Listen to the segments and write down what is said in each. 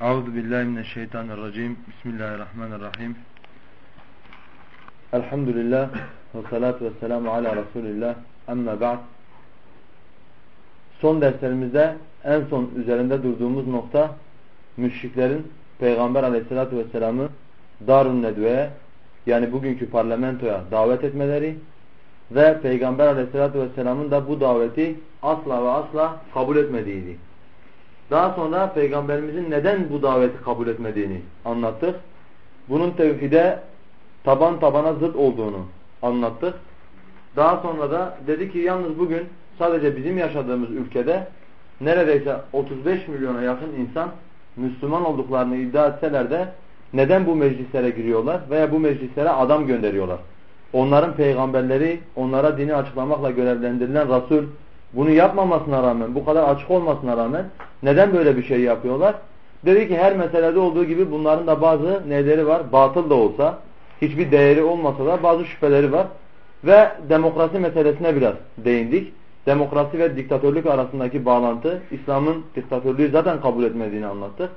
Euzu billahi mineşşeytanirracim. Bismillahirrahmanirrahim. Elhamdülillah ve salatu ve selamu ala Resulillah. Amma ba'd. Son derslerimizde en son üzerinde durduğumuz nokta müşriklerin Peygamber aleyhissalatu vesselam'ı Darun Nedve'ye yani bugünkü parlamentoya davet etmeleri ve Peygamber aleyhissalatu vesselamın da bu daveti asla ve asla kabul etmediğiydi. Daha sonra Peygamberimizin neden bu daveti kabul etmediğini anlattık. Bunun tevhide taban tabana zıt olduğunu anlattık. Daha sonra da dedi ki yalnız bugün sadece bizim yaşadığımız ülkede neredeyse 35 milyona yakın insan Müslüman olduklarını iddia etseler de neden bu meclislere giriyorlar veya bu meclislere adam gönderiyorlar? Onların peygamberleri, onlara dini açıklamakla görevlendirilen Resul bunu yapmamasına rağmen, bu kadar açık olmasına rağmen neden böyle bir şey yapıyorlar? Dedi ki her meselede olduğu gibi bunların da bazı neleri var? Batıl da olsa, hiçbir değeri olmasa da bazı şüpheleri var. Ve demokrasi meselesine biraz değindik. Demokrasi ve diktatörlük arasındaki bağlantı, İslam'ın diktatörlüğü zaten kabul etmediğini anlattık.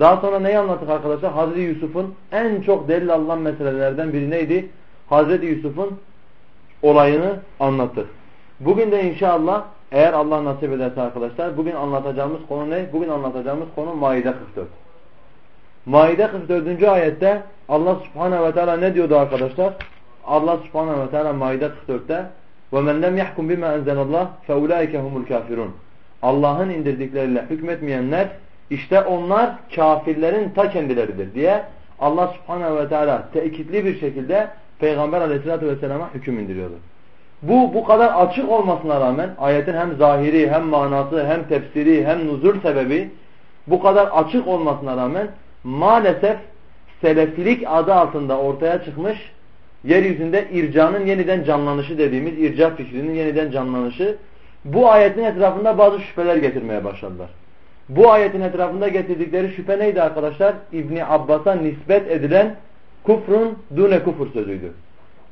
Daha sonra neyi anlattık arkadaşlar? Hazreti Yusuf'un en çok delil alınan meselelerden biri neydi? Hazreti Yusuf'un olayını anlattık. Bugün de inşallah eğer Allah nasip ederse arkadaşlar bugün anlatacağımız konu ne? Bugün anlatacağımız konu Maide 44. Maide 44. ayette Allah subhanehu ve teala ne diyordu arkadaşlar? Allah subhanehu ve teala Maide 44'te وَمَنْ لَمْ يَحْكُمْ بِمَا أَنْزَلَ اللّٰهِ فَاُولَٰئِكَ هُمُ الْكَافِرُونَ Allah'ın indirdikleriyle hükmetmeyenler işte onlar kafirlerin ta kendileridir diye Allah subhanehu ve teala tekitli bir şekilde Peygamber aleyhissalatü vesselama hüküm indiriyordu. Bu bu kadar açık olmasına rağmen ayetin hem zahiri hem manası hem tefsiri hem nuzul sebebi bu kadar açık olmasına rağmen maalesef selefilik adı altında ortaya çıkmış yeryüzünde ircanın yeniden canlanışı dediğimiz irca fikrinin yeniden canlanışı bu ayetin etrafında bazı şüpheler getirmeye başladılar. Bu ayetin etrafında getirdikleri şüphe neydi arkadaşlar? İbni Abbas'a nispet edilen kufrun dune kufur sözüydü.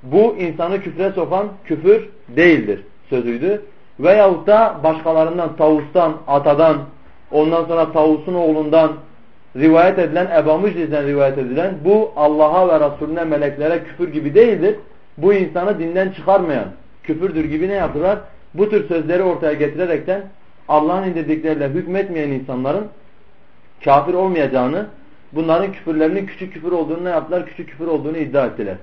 Bu insanı küfre sokan küfür değildir sözüydü. Veyahut da başkalarından, tavustan, atadan, ondan sonra tavusun oğlundan rivayet edilen, Ebu Mücliz'den rivayet edilen bu Allah'a ve Resulüne, meleklere küfür gibi değildir. Bu insanı dinden çıkarmayan küfürdür gibi ne yaptılar? Bu tür sözleri ortaya getirerekten Allah'ın indirdikleriyle hükmetmeyen insanların kafir olmayacağını, bunların küfürlerinin küçük küfür olduğunu ne yaptılar? Küçük küfür olduğunu iddia ettiler.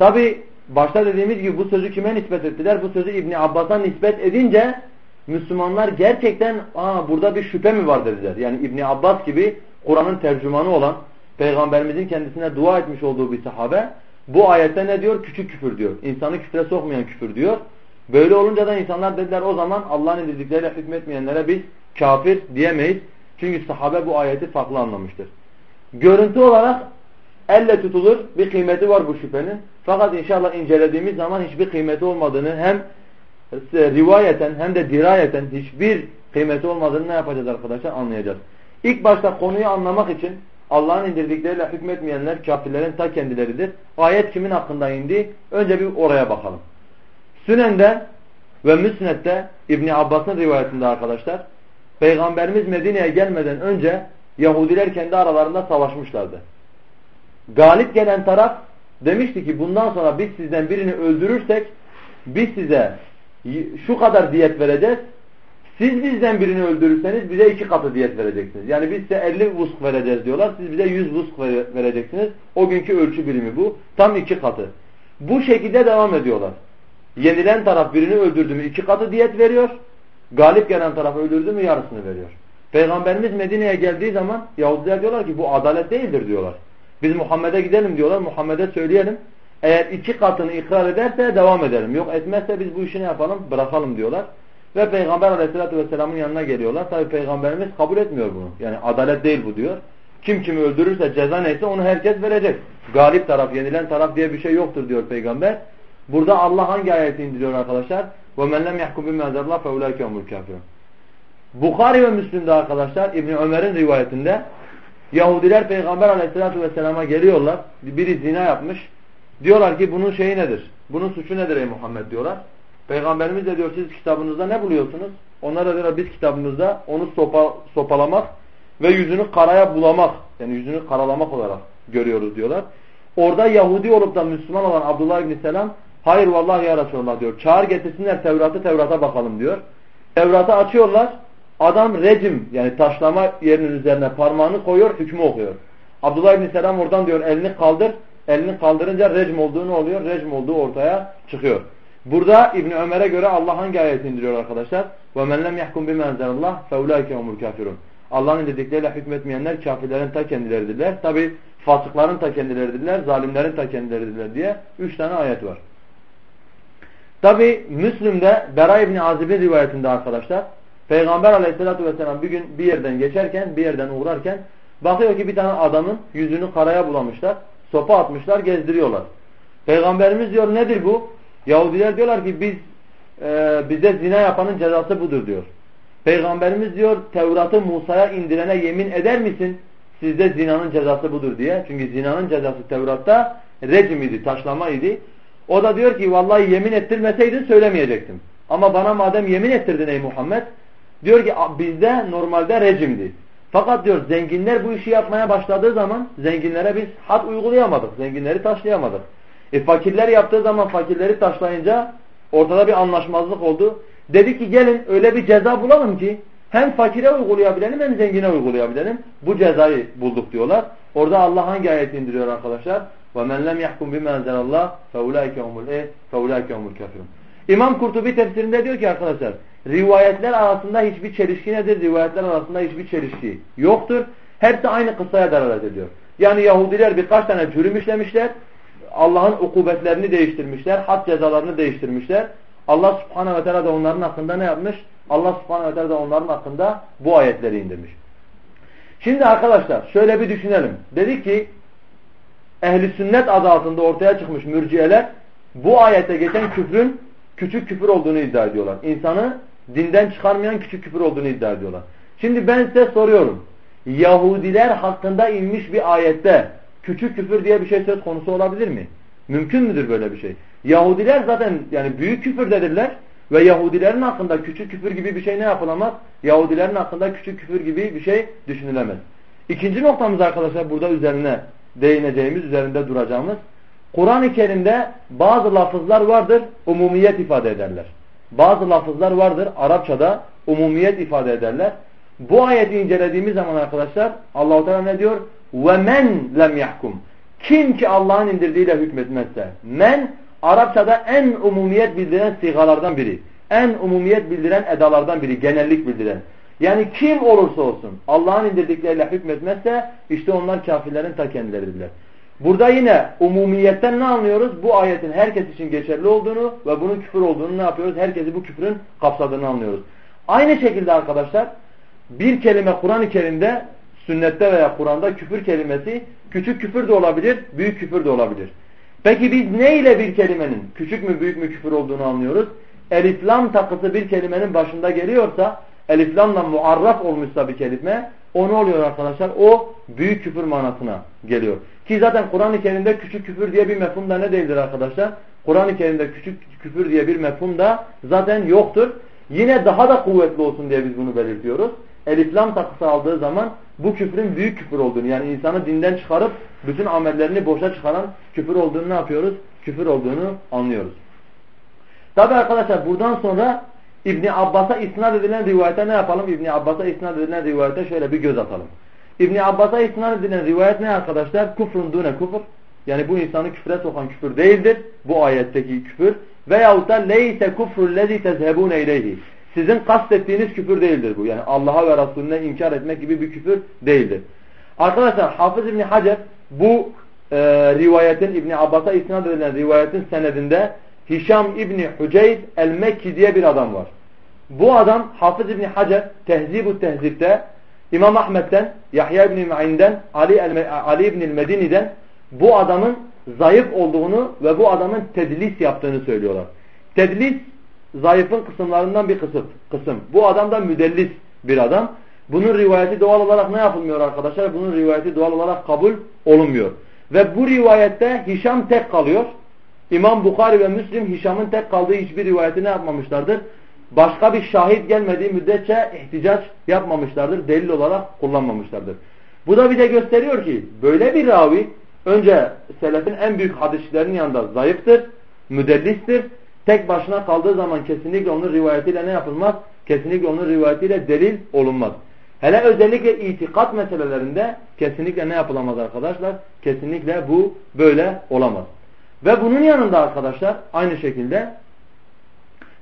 Tabi başta dediğimiz gibi bu sözü kime nispet ettiler? Bu sözü İbni Abbas'a nispet edince Müslümanlar gerçekten Aa, burada bir şüphe mi var dediler. Yani İbni Abbas gibi Kur'an'ın tercümanı olan Peygamberimizin kendisine dua etmiş olduğu bir sahabe bu ayette ne diyor? Küçük küfür diyor. İnsanı küfre sokmayan küfür diyor. Böyle olunca da insanlar dediler o zaman Allah'ın indirdikleriyle hükmetmeyenlere biz kafir diyemeyiz. Çünkü sahabe bu ayeti farklı anlamıştır. Görüntü olarak elle tutulur bir kıymeti var bu şüphenin. Fakat inşallah incelediğimiz zaman hiçbir kıymeti olmadığını hem rivayeten hem de dirayeten hiçbir kıymeti olmadığını ne yapacağız arkadaşlar anlayacağız. İlk başta konuyu anlamak için Allah'ın indirdikleriyle hükmetmeyenler kafirlerin ta kendileridir. Ayet kimin hakkında indi? Önce bir oraya bakalım. Sünen'de ve Müsned'de İbni Abbas'ın rivayetinde arkadaşlar Peygamberimiz Medine'ye gelmeden önce Yahudiler kendi aralarında savaşmışlardı. Galip gelen taraf demişti ki bundan sonra biz sizden birini öldürürsek biz size şu kadar diyet vereceğiz. Siz bizden birini öldürürseniz bize iki katı diyet vereceksiniz. Yani biz size 50 vusk vereceğiz diyorlar. Siz bize 100 vusk vereceksiniz. O günkü ölçü birimi bu. Tam iki katı. Bu şekilde devam ediyorlar. Yenilen taraf birini öldürdü mü iki katı diyet veriyor. Galip gelen taraf öldürdü mü yarısını veriyor. Peygamberimiz Medine'ye geldiği zaman Yahudiler diyorlar ki bu adalet değildir diyorlar. Biz Muhammed'e gidelim diyorlar. Muhammed'e söyleyelim. Eğer iki katını ikrar ederse devam edelim. Yok etmezse biz bu işi ne yapalım? Bırakalım diyorlar. Ve Peygamber aleyhissalatü vesselamın yanına geliyorlar. Tabi Peygamberimiz kabul etmiyor bunu. Yani adalet değil bu diyor. Kim kimi öldürürse ceza neyse onu herkes verecek. Galip taraf, yenilen taraf diye bir şey yoktur diyor Peygamber. Burada Allah hangi ayeti indiriyor arkadaşlar? وَمَنْ لَمْ يَحْكُمْ بِمَا زَرْلَا فَاُولَٰئِكَ هُمُ الْكَافِرُونَ Bukhari ve Müslim'de arkadaşlar İbni Ömer'in rivayetinde Yahudiler Peygamber aleyhissalatü vesselama geliyorlar. Biri zina yapmış. Diyorlar ki bunun şeyi nedir? Bunun suçu nedir ey Muhammed diyorlar. Peygamberimiz de diyor siz kitabınızda ne buluyorsunuz? Onlar da diyorlar biz kitabımızda onu sopa, sopalamak ve yüzünü karaya bulamak yani yüzünü karalamak olarak görüyoruz diyorlar. Orada Yahudi olup da Müslüman olan Abdullah İbni Selam hayır vallahi ya Resulallah diyor. Çağır getirsinler Tevrat'ı Tevrat'a bakalım diyor. Tevrat'ı açıyorlar. Adam rejim yani taşlama yerinin üzerine parmağını koyuyor hükmü okuyor. Abdullah İbni Selam oradan diyor elini kaldır. Elini kaldırınca rejim olduğu ne oluyor? Rejim olduğu ortaya çıkıyor. Burada İbni Ömer'e göre Allah hangi ayeti indiriyor arkadaşlar? وَمَنْ لَمْ يَحْكُمْ بِمَا اَنْزَلَ اللّٰهِ فَاُولَٰئِكَ هُمُ الْكَافِرُونَ Allah'ın indirdikleriyle hükmetmeyenler kafirlerin ta kendileridirler. Tabi fasıkların ta kendileridirler, zalimlerin ta kendileridirler diye üç tane ayet var. Tabi Müslüm'de Bera İbni Azib'in rivayetinde arkadaşlar Peygamber aleyhissalatü vesselam bir gün bir yerden geçerken, bir yerden uğrarken bakıyor ki bir tane adamın yüzünü karaya bulamışlar. Sopa atmışlar, gezdiriyorlar. Peygamberimiz diyor nedir bu? Yahudiler diyorlar ki biz e, bize zina yapanın cezası budur diyor. Peygamberimiz diyor Tevrat'ı Musa'ya indirene yemin eder misin? Sizde zinanın cezası budur diye. Çünkü zinanın cezası Tevrat'ta rejim idi, taşlama idi. O da diyor ki vallahi yemin ettirmeseydin söylemeyecektim. Ama bana madem yemin ettirdin ey Muhammed diyor ki bizde normalde rejimdi. Fakat diyor zenginler bu işi yapmaya başladığı zaman zenginlere biz had uygulayamadık. Zenginleri taşlayamadık. E fakirler yaptığı zaman fakirleri taşlayınca ortada bir anlaşmazlık oldu. Dedi ki gelin öyle bir ceza bulalım ki hem fakire uygulayabilelim hem zengine uygulayabilelim. Bu cezayı bulduk diyorlar. Orada Allah hangi ayeti indiriyor arkadaşlar? وَمَنْ لَمْ يَحْكُمْ بِمَا اَنْزَلَ اللّٰهِ فَاُولَٰئِكَ هُمُ الْكَافِرُونَ İmam Kurtubi tefsirinde diyor ki arkadaşlar rivayetler arasında hiçbir çelişki nedir? Rivayetler arasında hiçbir çelişki yoktur. Hepsi aynı kıssaya delalet ediyor. Yani Yahudiler birkaç tane cürüm işlemişler. Allah'ın ukubetlerini değiştirmişler. Had cezalarını değiştirmişler. Allah subhanehu ve teala da onların hakkında ne yapmış? Allah subhanehu ve teala da onların hakkında bu ayetleri indirmiş. Şimdi arkadaşlar şöyle bir düşünelim. Dedi ki ehli sünnet adı altında ortaya çıkmış mürciyeler bu ayette geçen küfrün küçük küfür olduğunu iddia ediyorlar. İnsanı dinden çıkarmayan küçük küfür olduğunu iddia ediyorlar. Şimdi ben size soruyorum. Yahudiler hakkında inmiş bir ayette küçük küfür diye bir şey söz konusu olabilir mi? Mümkün müdür böyle bir şey? Yahudiler zaten yani büyük küfür dediler ve Yahudilerin hakkında küçük küfür gibi bir şey ne yapılamaz? Yahudilerin hakkında küçük küfür gibi bir şey düşünülemez. İkinci noktamız arkadaşlar burada üzerine değineceğimiz, üzerinde duracağımız Kur'an-ı Kerim'de bazı lafızlar vardır, umumiyet ifade ederler bazı lafızlar vardır Arapçada umumiyet ifade ederler. Bu ayeti incelediğimiz zaman arkadaşlar Allahu Teala ne diyor? Ve men lem yahkum. Kim ki Allah'ın indirdiğiyle hükmetmezse. Men Arapçada en umumiyet bildiren sigalardan biri. En umumiyet bildiren edalardan biri, genellik bildiren. Yani kim olursa olsun Allah'ın indirdikleriyle hükmetmezse işte onlar kafirlerin ta kendileridirler. Burada yine umumiyetten ne anlıyoruz? Bu ayetin herkes için geçerli olduğunu ve bunun küfür olduğunu ne yapıyoruz? Herkesi bu küfrün kapsadığını anlıyoruz. Aynı şekilde arkadaşlar bir kelime Kur'an-ı Kerim'de sünnette veya Kur'an'da küfür kelimesi küçük küfür de olabilir, büyük küfür de olabilir. Peki biz ne ile bir kelimenin küçük mü büyük mü küfür olduğunu anlıyoruz? Eliflam takısı bir kelimenin başında geliyorsa, eliflamla muarraf olmuşsa bir kelime, o ne oluyor arkadaşlar? O büyük küfür manasına geliyor. Ki zaten Kur'an-ı Kerim'de küçük küfür diye bir mefhum da ne değildir arkadaşlar? Kur'an-ı Kerim'de küçük küfür diye bir mefhum da zaten yoktur. Yine daha da kuvvetli olsun diye biz bunu belirtiyoruz. Eliflam takısı aldığı zaman bu küfrün büyük küfür olduğunu yani insanı dinden çıkarıp bütün amellerini boşa çıkaran küfür olduğunu ne yapıyoruz? Küfür olduğunu anlıyoruz. Tabi arkadaşlar buradan sonra İbni Abbas'a isnat edilen rivayete ne yapalım? İbni Abbas'a isnat edilen rivayete şöyle bir göz atalım. İbni Abbas'a isnat edilen rivayet ne arkadaşlar? Kufrun dune kufur. Yani bu insanı küfre sokan küfür değildir. Bu ayetteki küfür. Veyahut da leyse kufrul lezi tezhebune ileyhi. Sizin kastettiğiniz küfür değildir bu. Yani Allah'a ve Resulüne inkar etmek gibi bir küfür değildir. Arkadaşlar Hafız İbni Hacer bu e, rivayetin İbni Abbas'a isnat edilen rivayetin senedinde Hişam İbni Hüceyd el-Mekki diye bir adam var. Bu adam Hafız İbni Hacer Tehzib-u Tehzib'de İmam Ahmet'ten, Yahya İbni Ma'in'den, Ali, Ali İbni Medini'den bu adamın zayıf olduğunu ve bu adamın tedlis yaptığını söylüyorlar. Tedlis zayıfın kısımlarından bir kısım. kısım. Bu adam da müdellis bir adam. Bunun rivayeti doğal olarak ne yapılmıyor arkadaşlar? Bunun rivayeti doğal olarak kabul olunmuyor. Ve bu rivayette Hişam tek kalıyor. İmam Bukhari ve Müslim Hişam'ın tek kaldığı hiçbir rivayeti ne yapmamışlardır? Başka bir şahit gelmediği müddetçe ihticaç yapmamışlardır. Delil olarak kullanmamışlardır. Bu da bize gösteriyor ki böyle bir ravi önce selefin en büyük hadisçilerinin yanında zayıftır, müdellistir. Tek başına kaldığı zaman kesinlikle onun rivayetiyle ne yapılmaz? Kesinlikle onun rivayetiyle delil olunmaz. Hele özellikle itikat meselelerinde kesinlikle ne yapılamaz arkadaşlar? Kesinlikle bu böyle olamaz. Ve bunun yanında arkadaşlar aynı şekilde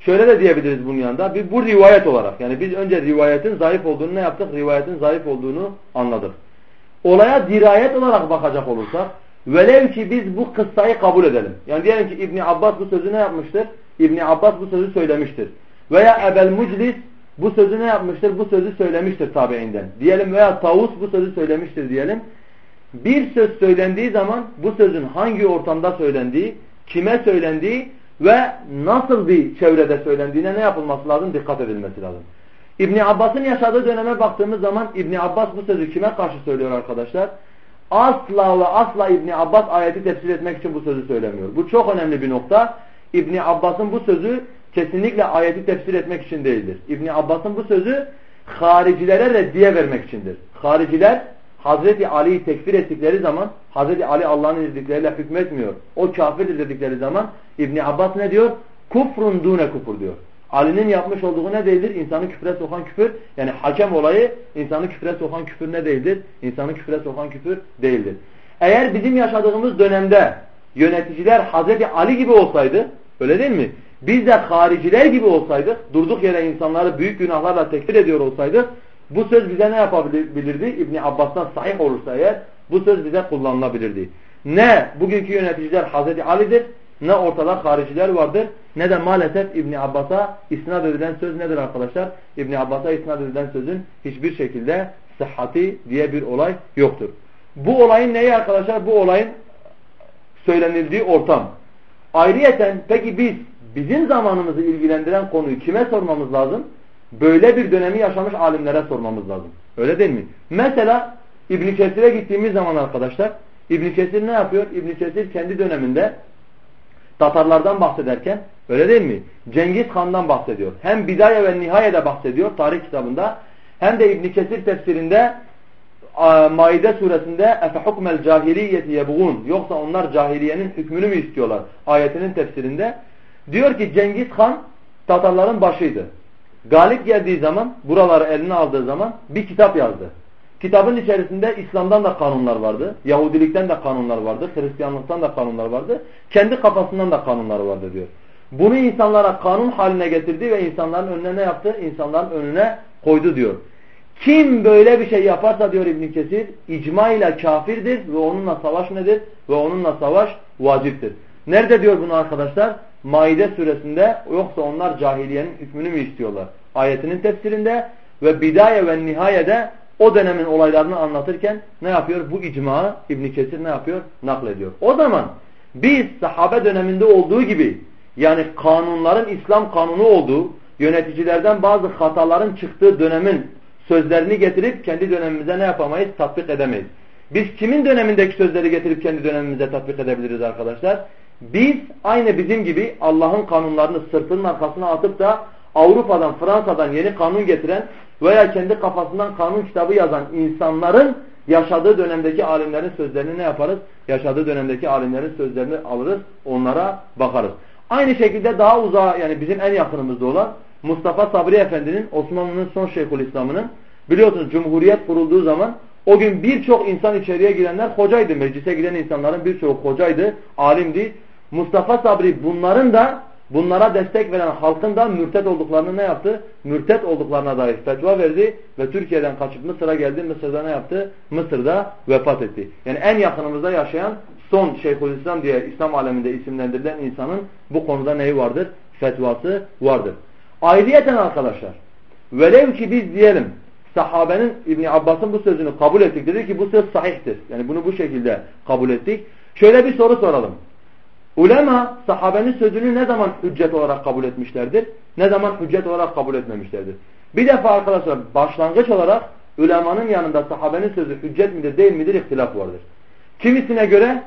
şöyle de diyebiliriz bunun yanında. Bir, bu rivayet olarak yani biz önce rivayetin zayıf olduğunu ne yaptık? Rivayetin zayıf olduğunu anladık. Olaya dirayet olarak bakacak olursak velev ki biz bu kıssayı kabul edelim. Yani diyelim ki İbni Abbas bu sözü ne yapmıştır? İbni Abbas bu sözü söylemiştir. Veya Ebel Muclis bu sözü ne yapmıştır? Bu sözü söylemiştir tabiinden. Diyelim veya Tavus bu sözü söylemiştir diyelim. Bir söz söylendiği zaman bu sözün hangi ortamda söylendiği, kime söylendiği ve nasıl bir çevrede söylendiğine ne yapılması lazım? Dikkat edilmesi lazım. İbni Abbas'ın yaşadığı döneme baktığımız zaman İbni Abbas bu sözü kime karşı söylüyor arkadaşlar? Asla ve asla İbni Abbas ayeti tefsir etmek için bu sözü söylemiyor. Bu çok önemli bir nokta. İbni Abbas'ın bu sözü kesinlikle ayeti tefsir etmek için değildir. İbni Abbas'ın bu sözü haricilere reddiye vermek içindir. Hariciler Hazreti Ali'yi tekfir ettikleri zaman Hazreti Ali Allah'ın izdikleriyle hükmetmiyor. O kafirdir dedikleri zaman İbni Abbas ne diyor? Kufrun dune kufur diyor. Ali'nin yapmış olduğu ne değildir? İnsanı küfre sokan küfür. Yani hakem olayı insanı küfre sokan küfür ne değildir? İnsanı küfre sokan küfür değildir. Eğer bizim yaşadığımız dönemde yöneticiler Hazreti Ali gibi olsaydı öyle değil mi? Biz de hariciler gibi olsaydık, durduk yere insanları büyük günahlarla tekfir ediyor olsaydık, bu söz bize ne yapabilirdi? İbni Abbas'tan sahih olursa eğer, bu söz bize kullanılabilirdi. Ne bugünkü yöneticiler Hazreti Ali'dir, ne ortada hariciler vardır, ne de maalesef İbni Abbas'a isnat edilen söz nedir arkadaşlar? İbni Abbas'a isnat edilen sözün hiçbir şekilde sıhhati diye bir olay yoktur. Bu olayın neyi arkadaşlar? Bu olayın söylenildiği ortam. Ayrıyeten peki biz bizim zamanımızı ilgilendiren konuyu kime sormamız lazım? Böyle bir dönemi yaşamış alimlere sormamız lazım. Öyle değil mi? Mesela İbn Kesir'e gittiğimiz zaman arkadaşlar İbn Kesir ne yapıyor? İbn Kesir kendi döneminde Tatarlardan bahsederken öyle değil mi? Cengiz Han'dan bahsediyor. Hem Bidaye ve Nihaye'de bahsediyor tarih kitabında hem de İbn Kesir tefsirinde Maide suresinde efe hukmel cahiliyeti yebğun yoksa onlar cahiliyenin hükmünü mü istiyorlar ayetinin tefsirinde diyor ki Cengiz Han Tatarların başıydı. Galip geldiği zaman buraları eline aldığı zaman bir kitap yazdı. Kitabın içerisinde İslam'dan da kanunlar vardı. Yahudilikten de kanunlar vardı. Hristiyanlıktan da kanunlar vardı. Kendi kafasından da kanunlar vardı diyor. Bunu insanlara kanun haline getirdi ve insanların önüne ne yaptı? İnsanların önüne koydu diyor. Kim böyle bir şey yaparsa diyor İbn Kesir icma ile kafirdir ve onunla savaş nedir? Ve onunla savaş vaciptir. Nerede diyor bunu arkadaşlar? Maide suresinde yoksa onlar cahiliyenin hükmünü mü istiyorlar? Ayetinin tefsirinde ve bidaye ve nihayede o dönemin olaylarını anlatırken ne yapıyor? Bu icmağı İbn Kesir ne yapıyor? Naklediyor. O zaman biz sahabe döneminde olduğu gibi yani kanunların İslam kanunu olduğu, yöneticilerden bazı hataların çıktığı dönemin sözlerini getirip kendi dönemimize ne yapamayız? Tatbik edemeyiz. Biz kimin dönemindeki sözleri getirip kendi dönemimize tatbik edebiliriz arkadaşlar? Biz aynı bizim gibi Allah'ın kanunlarını sırtının arkasına atıp da Avrupa'dan, Fransa'dan yeni kanun getiren veya kendi kafasından kanun kitabı yazan insanların yaşadığı dönemdeki alimlerin sözlerini ne yaparız? Yaşadığı dönemdeki alimlerin sözlerini alırız, onlara bakarız. Aynı şekilde daha uzağa yani bizim en yakınımızda olan Mustafa Sabri Efendi'nin Osmanlı'nın son Şeyhülislam'ının biliyorsunuz Cumhuriyet kurulduğu zaman o gün birçok insan içeriye girenler hocaydı. Meclise giden insanların birçoğu hocaydı, alimdi. Mustafa Sabri bunların da bunlara destek veren halkın da mürtet olduklarını ne yaptı? Mürtet olduklarına dair fetva verdi ve Türkiye'den kaçıp Mısır'a geldi. Mısır'da ne yaptı? Mısır'da vefat etti. Yani en yakınımızda yaşayan son Şeyhülislam diye İslam aleminde isimlendirilen insanın bu konuda neyi vardır? Fetvası vardır. Ayrıyeten arkadaşlar velev ki biz diyelim sahabenin İbn Abbas'ın bu sözünü kabul ettik. Dedi ki bu söz sahihtir. Yani bunu bu şekilde kabul ettik. Şöyle bir soru soralım. Ulema sahabenin sözünü ne zaman hüccet olarak kabul etmişlerdir? Ne zaman hüccet olarak kabul etmemişlerdir? Bir defa arkadaşlar başlangıç olarak ulemanın yanında sahabenin sözü hüccet midir değil midir ihtilaf vardır. Kimisine göre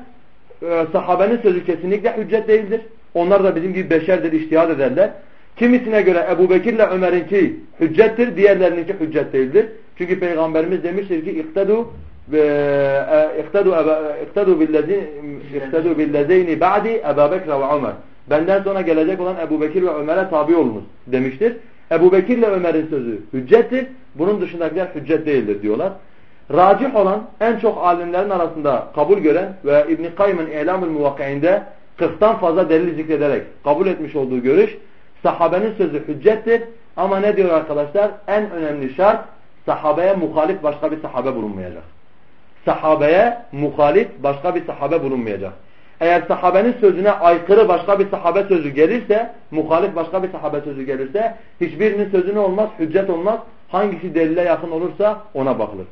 e, sahabenin sözü kesinlikle hüccet değildir. Onlar da bizim gibi beşerdir, iştihad ederler. Kimisine göre Ebu Bekir ile Ömer'inki hüccettir, diğerlerininki hüccet değildir. Çünkü Peygamberimiz demiştir ki iktedu iktedu iktedu billezin iktedu billezeyni ba'di Ebu Bekir ve Ömer. Benden sonra gelecek olan Ebu Bekir ve Ömer'e tabi olunuz demiştir. Ebu Bekir ile Ömer'in sözü hüccettir. Bunun dışındakiler hüccet değildir diyorlar. Racih olan en çok alimlerin arasında kabul gören ve İbn-i Kayyım'ın İlam-ül Muvakki'inde 40'tan fazla delil zikrederek kabul etmiş olduğu görüş sahabenin sözü hüccettir. Ama ne diyor arkadaşlar? En önemli şart sahabeye muhalif başka bir sahabe bulunmayacak. Sahabeye muhalif başka bir sahabe bulunmayacak. Eğer sahabenin sözüne aykırı başka bir sahabe sözü gelirse, muhalif başka bir sahabe sözü gelirse, hiçbirinin sözüne olmaz, hüccet olmaz. Hangisi delile yakın olursa ona bakılır.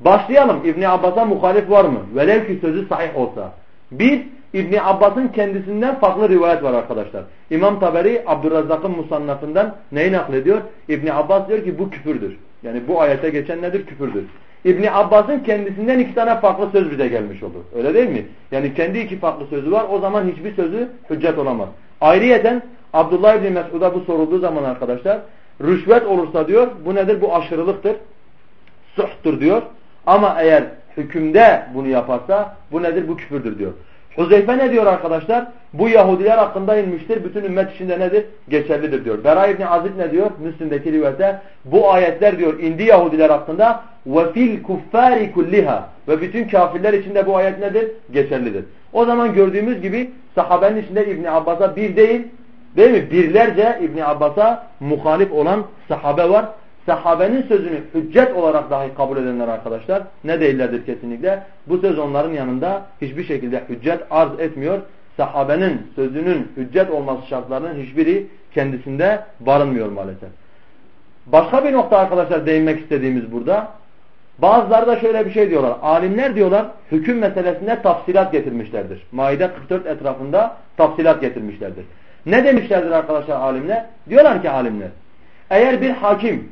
Başlayalım. İbni Abbas'a muhalif var mı? Velev ki sözü sahih olsa. Bir, İbni Abbas'ın kendisinden farklı rivayet var arkadaşlar. İmam Taberi Abdurrazzak'ın musannafından neyi naklediyor? İbni Abbas diyor ki bu küfürdür. Yani bu ayete geçen nedir? Küfürdür. İbni Abbas'ın kendisinden iki tane farklı söz bize gelmiş olur. Öyle değil mi? Yani kendi iki farklı sözü var. O zaman hiçbir sözü hüccet olamaz. Ayrıyeten Abdullah İbni Mesud'a bu sorulduğu zaman arkadaşlar rüşvet olursa diyor bu nedir? Bu aşırılıktır. Suhtur diyor. Ama eğer hükümde bunu yaparsa bu nedir? Bu küfürdür diyor. Huzeyfe ne diyor arkadaşlar? Bu Yahudiler hakkında inmiştir. Bütün ümmet içinde nedir? Geçerlidir diyor. Bera İbni Azib ne diyor? Müslim'deki rivayette bu ayetler diyor indi Yahudiler hakkında ve fil kuffari kulliha ve bütün kafirler içinde bu ayet nedir? Geçerlidir. O zaman gördüğümüz gibi sahabenin içinde İbni Abbas'a bir değil değil mi? Birlerce İbni Abbas'a muhalif olan sahabe var sahabenin sözünü hüccet olarak dahi kabul edenler arkadaşlar ne değillerdir kesinlikle. Bu söz onların yanında hiçbir şekilde hüccet arz etmiyor. Sahabenin sözünün hüccet olması şartlarının hiçbiri kendisinde barınmıyor maalesef. Başka bir nokta arkadaşlar değinmek istediğimiz burada. Bazıları da şöyle bir şey diyorlar. Alimler diyorlar hüküm meselesinde tafsilat getirmişlerdir. Maide 44 etrafında tafsilat getirmişlerdir. Ne demişlerdir arkadaşlar alimler? Diyorlar ki alimler eğer bir hakim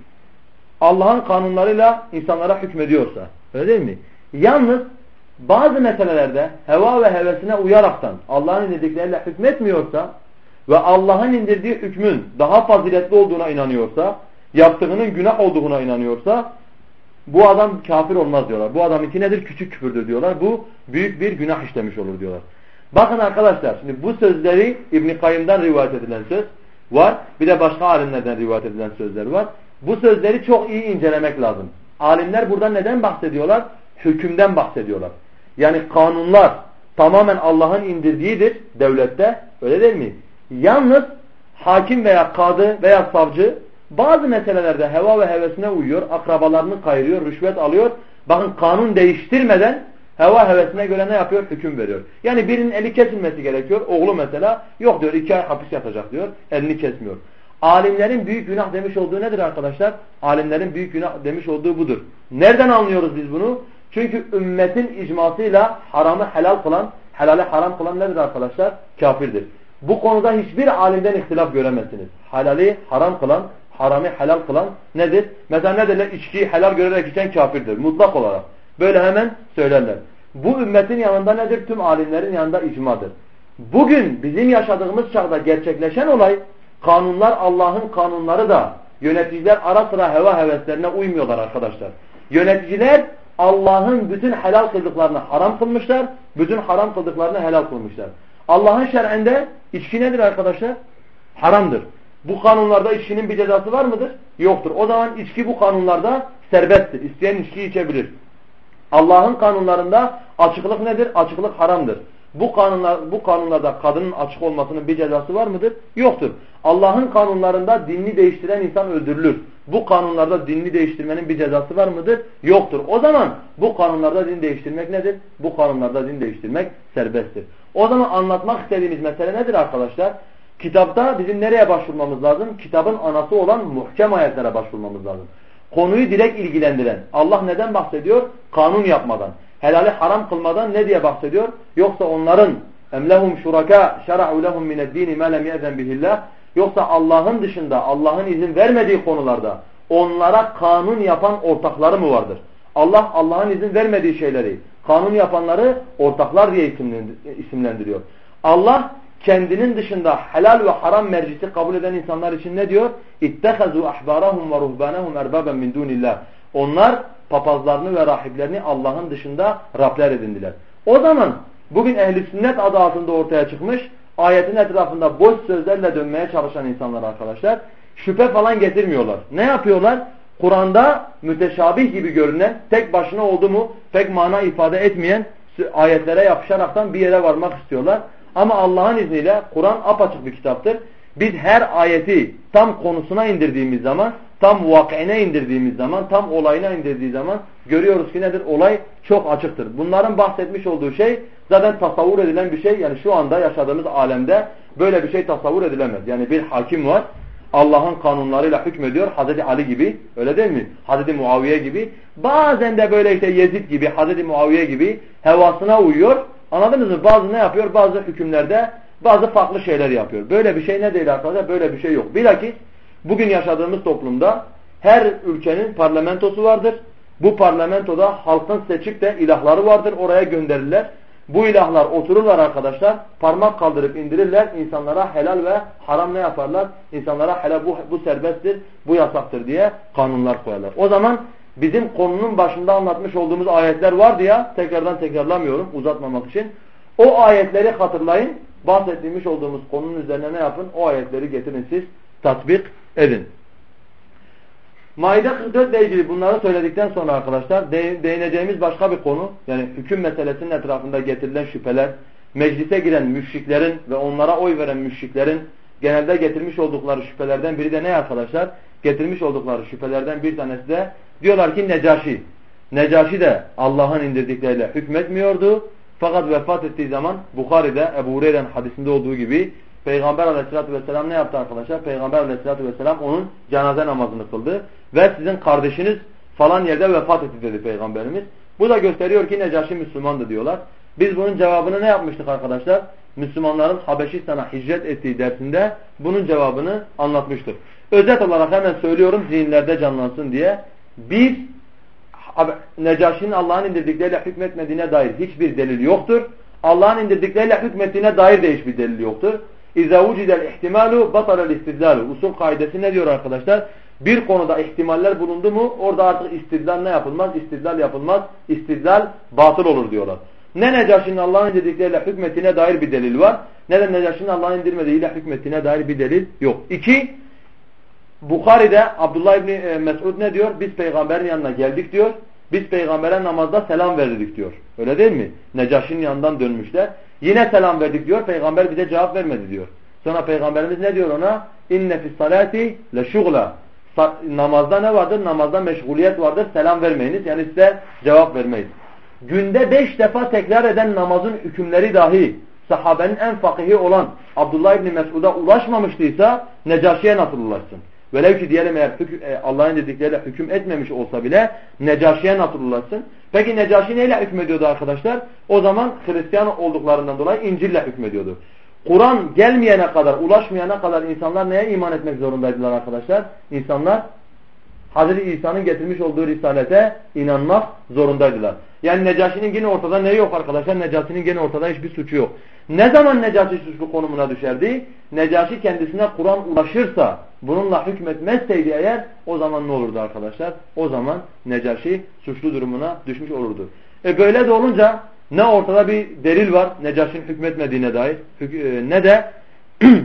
Allah'ın kanunlarıyla insanlara hükmediyorsa. Öyle değil mi? Yalnız bazı meselelerde heva ve hevesine uyaraktan Allah'ın indirdikleriyle hükmetmiyorsa ve Allah'ın indirdiği hükmün daha faziletli olduğuna inanıyorsa, yaptığının günah olduğuna inanıyorsa bu adam kafir olmaz diyorlar. Bu adamınki nedir? Küçük küfürdür diyorlar. Bu büyük bir günah işlemiş olur diyorlar. Bakın arkadaşlar şimdi bu sözleri İbn Kayyım'dan rivayet edilen söz var. Bir de başka alimlerden rivayet edilen sözler var. Bu sözleri çok iyi incelemek lazım. Alimler burada neden bahsediyorlar? Hükümden bahsediyorlar. Yani kanunlar tamamen Allah'ın indirdiğidir devlette. Öyle değil mi? Yalnız hakim veya kadı veya savcı bazı meselelerde heva ve hevesine uyuyor. Akrabalarını kayırıyor, rüşvet alıyor. Bakın kanun değiştirmeden heva hevesine göre ne yapıyor? Hüküm veriyor. Yani birinin eli kesilmesi gerekiyor. Oğlu mesela yok diyor iki ay hapis yatacak diyor. Elini kesmiyor. Alimlerin büyük günah demiş olduğu nedir arkadaşlar? Alimlerin büyük günah demiş olduğu budur. Nereden anlıyoruz biz bunu? Çünkü ümmetin icmasıyla haramı helal kılan, helali haram kılan nedir arkadaşlar? Kafirdir. Bu konuda hiçbir alimden ihtilaf göremezsiniz. Halali haram kılan, haramı helal kılan nedir? Mesela ne derler? İçkiyi helal görerek içen kafirdir. Mutlak olarak. Böyle hemen söylerler. Bu ümmetin yanında nedir? Tüm alimlerin yanında icmadır. Bugün bizim yaşadığımız çağda gerçekleşen olay Kanunlar Allah'ın kanunları da yöneticiler ara sıra heva heveslerine uymuyorlar arkadaşlar. Yöneticiler Allah'ın bütün helal kıldıklarını haram kılmışlar. Bütün haram kıldıklarını helal kılmışlar. Allah'ın şer'inde içki nedir arkadaşlar? Haramdır. Bu kanunlarda içkinin bir cezası var mıdır? Yoktur. O zaman içki bu kanunlarda serbesttir. İsteyen içki içebilir. Allah'ın kanunlarında açıklık nedir? Açıklık haramdır. Bu kanunlar bu kanunlarda kadının açık olmasının bir cezası var mıdır? Yoktur. Allah'ın kanunlarında dinini değiştiren insan öldürülür. Bu kanunlarda dinini değiştirmenin bir cezası var mıdır? Yoktur. O zaman bu kanunlarda din değiştirmek nedir? Bu kanunlarda din değiştirmek serbesttir. O zaman anlatmak istediğimiz mesele nedir arkadaşlar? Kitapta bizim nereye başvurmamız lazım? Kitabın anası olan muhkem ayetlere başvurmamız lazım. Konuyu direkt ilgilendiren. Allah neden bahsediyor? Kanun yapmadan helali haram kılmadan ne diye bahsediyor? Yoksa onların emlehum şuraka şer'u lehum mined-dini ma lem ye'zen yoksa Allah'ın dışında Allah'ın izin vermediği konularda onlara kanun yapan ortakları mı vardır? Allah Allah'ın izin vermediği şeyleri kanun yapanları ortaklar diye isimlendiriyor. Allah kendinin dışında helal ve haram mercisi kabul eden insanlar için ne diyor? İttehazu ahbarahum ve ruhbanahum erbaben min dunillah. Onlar papazlarını ve rahiplerini Allah'ın dışında Rabler edindiler. O zaman bugün ehli sünnet adı altında ortaya çıkmış ayetin etrafında boş sözlerle dönmeye çalışan insanlar arkadaşlar şüphe falan getirmiyorlar. Ne yapıyorlar? Kur'an'da müteşabih gibi görünen tek başına oldu mu pek mana ifade etmeyen ayetlere yapışaraktan bir yere varmak istiyorlar. Ama Allah'ın izniyle Kur'an apaçık bir kitaptır. Biz her ayeti tam konusuna indirdiğimiz zaman, tam vakine indirdiğimiz zaman, tam olayına indirdiği zaman görüyoruz ki nedir? Olay çok açıktır. Bunların bahsetmiş olduğu şey zaten tasavvur edilen bir şey. Yani şu anda yaşadığımız alemde böyle bir şey tasavvur edilemez. Yani bir hakim var. Allah'ın kanunlarıyla hükmediyor. Hazreti Ali gibi. Öyle değil mi? Hazreti Muaviye gibi. Bazen de böyle işte Yezid gibi, Hazreti Muaviye gibi hevasına uyuyor. Anladınız mı? Bazı ne yapıyor? Bazı hükümlerde bazı farklı şeyler yapıyor. Böyle bir şey ne değil arkadaşlar? Böyle bir şey yok. Bilakis bugün yaşadığımız toplumda her ülkenin parlamentosu vardır. Bu parlamentoda halkın seçip de ilahları vardır. Oraya gönderirler. Bu ilahlar otururlar arkadaşlar. Parmak kaldırıp indirirler. insanlara helal ve haram ne yaparlar? İnsanlara helal bu, bu serbesttir, bu yasaktır diye kanunlar koyarlar. O zaman bizim konunun başında anlatmış olduğumuz ayetler vardı ya tekrardan tekrarlamıyorum uzatmamak için. O ayetleri hatırlayın. Bahsettiğimiz olduğumuz konunun üzerine ne yapın? O ayetleri getirin siz tatbik edin. Maide 44 ile ilgili bunları söyledikten sonra arkadaşlar değineceğimiz başka bir konu yani hüküm meselesinin etrafında getirilen şüpheler, meclise giren müşriklerin ve onlara oy veren müşriklerin genelde getirmiş oldukları şüphelerden biri de ne arkadaşlar? Getirmiş oldukları şüphelerden bir tanesi de diyorlar ki Necaşi. Necaşi de Allah'ın indirdikleriyle hükmetmiyordu. Fakat vefat ettiği zaman Bukhari'de Ebu Hureyre'nin hadisinde olduğu gibi Peygamber aleyhissalatü vesselam ne yaptı arkadaşlar? Peygamber aleyhissalatü vesselam onun cenaze namazını kıldı. Ve sizin kardeşiniz falan yerde vefat etti dedi Peygamberimiz. Bu da gösteriyor ki Necaşi Müslümandı diyorlar. Biz bunun cevabını ne yapmıştık arkadaşlar? Müslümanların Habeşistan'a hicret ettiği dersinde bunun cevabını anlatmıştık. Özet olarak hemen söylüyorum zihinlerde canlansın diye. Biz Necaşi'nin Allah'ın indirdikleriyle hükmetmediğine dair hiçbir delil yoktur. Allah'ın indirdikleriyle hükmettiğine dair de hiçbir delil yoktur. İza ucidel ihtimalu batalel istidlalu. Usul kaidesi ne diyor arkadaşlar? Bir konuda ihtimaller bulundu mu orada artık istidlal ne yapılmaz? İstidlal yapılmaz. İstidlal batıl olur diyorlar. Ne Necaşi'nin Allah'ın dedikleriyle hükmetine dair bir delil var. Ne de Necaşi'nin Allah'ın indirmediğiyle hükmetine dair bir delil yok. İki, Bukhari'de Abdullah İbni e, Mesud ne diyor? Biz peygamberin yanına geldik diyor. Biz peygambere namazda selam verdik diyor. Öyle değil mi? Necaşi'nin yanından dönmüşler. Yine selam verdik diyor. Peygamber bize cevap vermedi diyor. Sonra peygamberimiz ne diyor ona? İnne fis salati le şugla. Namazda ne vardır? Namazda meşguliyet vardır. Selam vermeyiniz. Yani size cevap vermeyiz. Günde beş defa tekrar eden namazın hükümleri dahi sahabenin en fakihi olan Abdullah İbni Mesud'a ulaşmamıştıysa Necaşi'ye nasıl ulaşsın? Velev ki diyelim eğer e, Allah'ın dedikleriyle hüküm etmemiş olsa bile Necaşi'ye nasıl ulaşsın? Peki Necaşi neyle hükmediyordu arkadaşlar? O zaman Hristiyan olduklarından dolayı İncil'le hükmediyordu. Kur'an gelmeyene kadar, ulaşmayana kadar insanlar neye iman etmek zorundaydılar arkadaşlar? İnsanlar Hazreti İsa'nın getirmiş olduğu risalete inanmak zorundaydılar. Yani Necaşi'nin yine ortada ne yok arkadaşlar? Necaşi'nin yine ortada hiçbir suçu yok. Ne zaman Necaşi suçlu konumuna düşerdi? Necaşi kendisine Kur'an ulaşırsa, bununla hükmetmezseydi eğer o zaman ne olurdu arkadaşlar? O zaman Necaşi suçlu durumuna düşmüş olurdu. E böyle de olunca ne ortada bir delil var Necaşi'nin hükmetmediğine dair e, ne de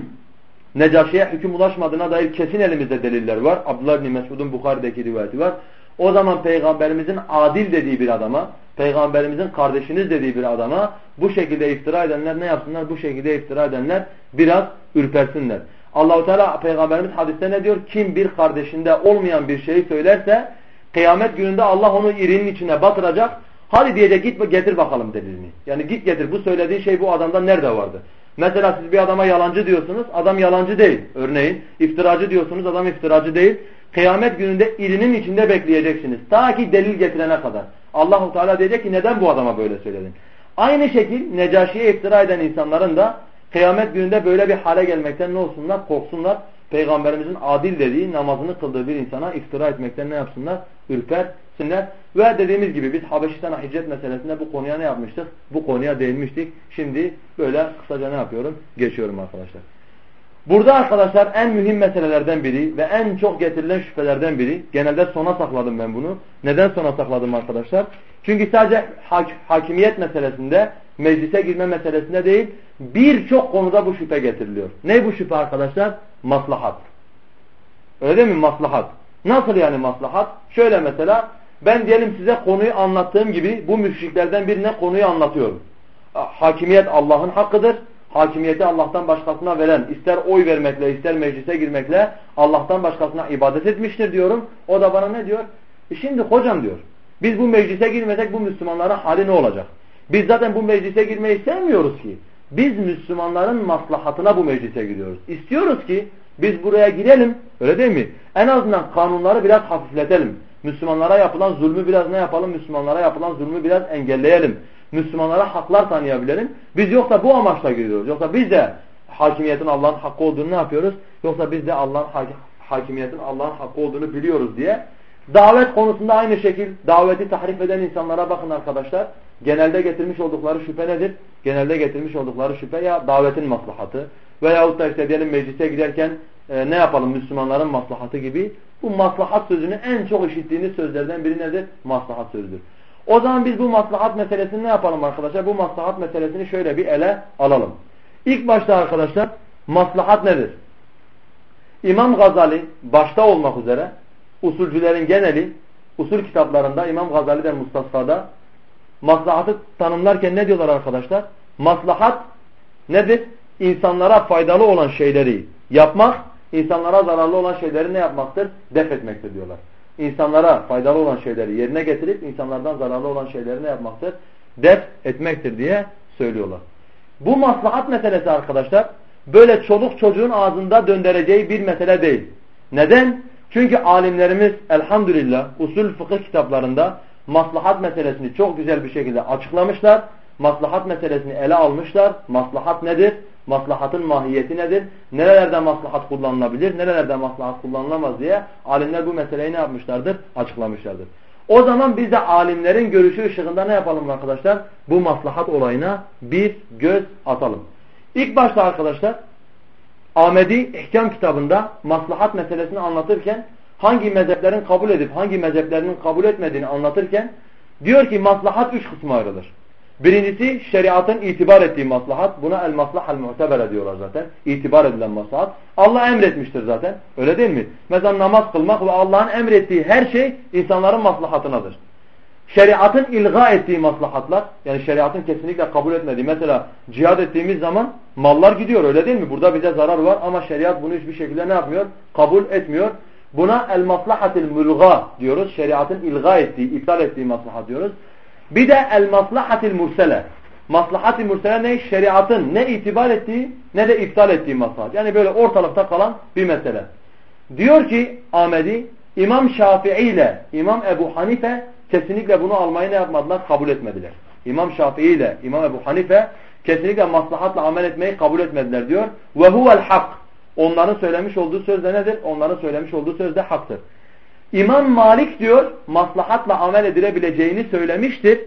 Necaşi'ye hüküm ulaşmadığına dair kesin elimizde deliller var. Abdullah bin Mesud'un Bukhari'deki rivayeti var. O zaman Peygamberimizin adil dediği bir adama, Peygamberimizin kardeşiniz dediği bir adama bu şekilde iftira edenler ne yapsınlar? Bu şekilde iftira edenler biraz ürpersinler. Allahu Teala Peygamberimiz hadiste ne diyor? Kim bir kardeşinde olmayan bir şeyi söylerse kıyamet gününde Allah onu irinin içine batıracak. Hadi diyecek git getir bakalım delilini. Yani git getir bu söylediği şey bu adamda nerede vardı? Mesela siz bir adama yalancı diyorsunuz, adam yalancı değil. Örneğin iftiracı diyorsunuz, adam iftiracı değil. Kıyamet gününde ilinin içinde bekleyeceksiniz. Ta ki delil getirene kadar. Allahu Teala diyecek ki neden bu adama böyle söyledin? Aynı şekil Necaşi'ye iftira eden insanların da kıyamet gününde böyle bir hale gelmekten ne olsunlar? Korksunlar. Peygamberimizin adil dediği, namazını kıldığı bir insana iftira etmekten ne yapsınlar? Ürper Sinler. Ve dediğimiz gibi biz Habeşistan'a hicret meselesinde bu konuya ne yapmıştık? Bu konuya değinmiştik. Şimdi böyle kısaca ne yapıyorum? Geçiyorum arkadaşlar. Burada arkadaşlar en mühim meselelerden biri ve en çok getirilen şüphelerden biri. Genelde sona sakladım ben bunu. Neden sona sakladım arkadaşlar? Çünkü sadece hak hakimiyet meselesinde, meclise girme meselesinde değil, birçok konuda bu şüphe getiriliyor. Ne bu şüphe arkadaşlar? Maslahat. Öyle değil mi? Maslahat. Nasıl yani maslahat? Şöyle mesela ben diyelim size konuyu anlattığım gibi bu müşriklerden birine konuyu anlatıyorum. Hakimiyet Allah'ın hakkıdır. Hakimiyeti Allah'tan başkasına veren ister oy vermekle ister meclise girmekle Allah'tan başkasına ibadet etmiştir diyorum. O da bana ne diyor? E şimdi hocam diyor. Biz bu meclise girmesek bu Müslümanların hali ne olacak? Biz zaten bu meclise girmeyi sevmiyoruz ki. Biz Müslümanların maslahatına bu meclise giriyoruz. İstiyoruz ki biz buraya girelim. Öyle değil mi? En azından kanunları biraz hafifletelim. Müslümanlara yapılan zulmü biraz ne yapalım? Müslümanlara yapılan zulmü biraz engelleyelim. Müslümanlara haklar tanıyabilelim. Biz yoksa bu amaçla giriyoruz. Yoksa biz de hakimiyetin Allah'ın hakkı olduğunu ne yapıyoruz? Yoksa biz de Allah'ın hakimiyetin Allah'ın hakkı olduğunu biliyoruz diye. Davet konusunda aynı şekil daveti tahrif eden insanlara bakın arkadaşlar. Genelde getirmiş oldukları şüphe nedir? Genelde getirmiş oldukları şüphe ya davetin maslahatı veyahut da işte diyelim meclise giderken e, ne yapalım Müslümanların maslahatı gibi. Bu maslahat sözünü en çok işittiğiniz sözlerden biri nedir? Maslahat sözüdür. O zaman biz bu maslahat meselesini ne yapalım arkadaşlar? Bu maslahat meselesini şöyle bir ele alalım. İlk başta arkadaşlar maslahat nedir? İmam Gazali başta olmak üzere usulcülerin geneli usul kitaplarında İmam Gazali'den Mustafa'da maslahatı tanımlarken ne diyorlar arkadaşlar? Maslahat nedir? İnsanlara faydalı olan şeyleri yapmak, insanlara zararlı olan şeyleri ne yapmaktır? Def etmektir diyorlar insanlara faydalı olan şeyleri yerine getirip insanlardan zararlı olan şeyleri ne yapmaktır? Def etmektir diye söylüyorlar. Bu maslahat meselesi arkadaşlar böyle çoluk çocuğun ağzında döndüreceği bir mesele değil. Neden? Çünkü alimlerimiz elhamdülillah usul fıkıh kitaplarında maslahat meselesini çok güzel bir şekilde açıklamışlar. Maslahat meselesini ele almışlar. Maslahat nedir? Maslahatın mahiyeti nedir? Nerelerde maslahat kullanılabilir? Nerelerde maslahat kullanılamaz diye alimler bu meseleyi ne yapmışlardır? Açıklamışlardır. O zaman biz de alimlerin görüşü ışığında ne yapalım arkadaşlar? Bu maslahat olayına bir göz atalım. İlk başta arkadaşlar Ahmedi İhkam kitabında maslahat meselesini anlatırken hangi mezheplerin kabul edip hangi mezheplerinin kabul etmediğini anlatırken diyor ki maslahat üç kısma ayrılır. Birincisi şeriatın itibar ettiği maslahat. Buna el maslahal mu'tebere diyorlar zaten. İtibar edilen maslahat. Allah emretmiştir zaten. Öyle değil mi? Mesela namaz kılmak ve Allah'ın emrettiği her şey insanların maslahatınadır. Şeriatın ilga ettiği maslahatlar, yani şeriatın kesinlikle kabul etmediği, mesela cihad ettiğimiz zaman mallar gidiyor öyle değil mi? Burada bize zarar var ama şeriat bunu hiçbir şekilde ne yapmıyor? Kabul etmiyor. Buna el maslahatil mulga diyoruz. Şeriatın ilga ettiği, iptal ettiği maslahat diyoruz. Bir de el maslahatil mursele. Maslahat-ı mursele ne? Şeriatın ne itibar ettiği ne de iptal ettiği maslahat. Yani böyle ortalıkta kalan bir mesele. Diyor ki Ahmedi İmam Şafii ile İmam Ebu Hanife kesinlikle bunu almayı ne yapmadılar? Kabul etmediler. İmam Şafii ile İmam Ebu Hanife kesinlikle maslahatla amel etmeyi kabul etmediler diyor. Ve huvel hak. Onların söylemiş olduğu söz de nedir? Onların söylemiş olduğu söz de haktır. İmam Malik diyor maslahatla amel edilebileceğini söylemiştir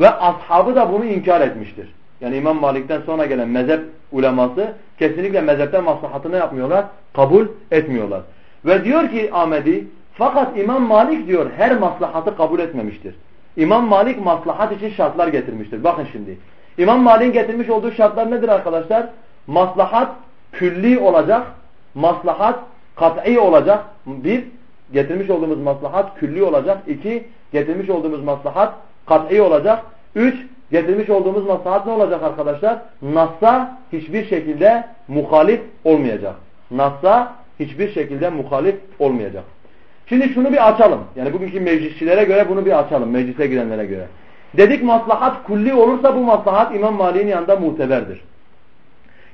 ve ashabı da bunu inkar etmiştir. Yani İmam Malik'ten sonra gelen mezhep uleması kesinlikle mezhepte maslahatını yapmıyorlar, kabul etmiyorlar. Ve diyor ki Ahmedi fakat İmam Malik diyor her maslahatı kabul etmemiştir. İmam Malik maslahat için şartlar getirmiştir. Bakın şimdi. İmam Malik'in getirmiş olduğu şartlar nedir arkadaşlar? Maslahat külli olacak, maslahat kat'i olacak. Bir, getirmiş olduğumuz maslahat külli olacak. İki, getirmiş olduğumuz maslahat kat'i olacak. Üç, getirmiş olduğumuz maslahat ne olacak arkadaşlar? Nas'a hiçbir şekilde muhalif olmayacak. Nas'a hiçbir şekilde muhalif olmayacak. Şimdi şunu bir açalım. Yani bugünkü meclisçilere göre bunu bir açalım. Meclise girenlere göre. Dedik maslahat külli olursa bu maslahat İmam Mali'nin yanında muteberdir.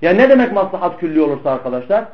Yani ne demek maslahat külli olursa arkadaşlar?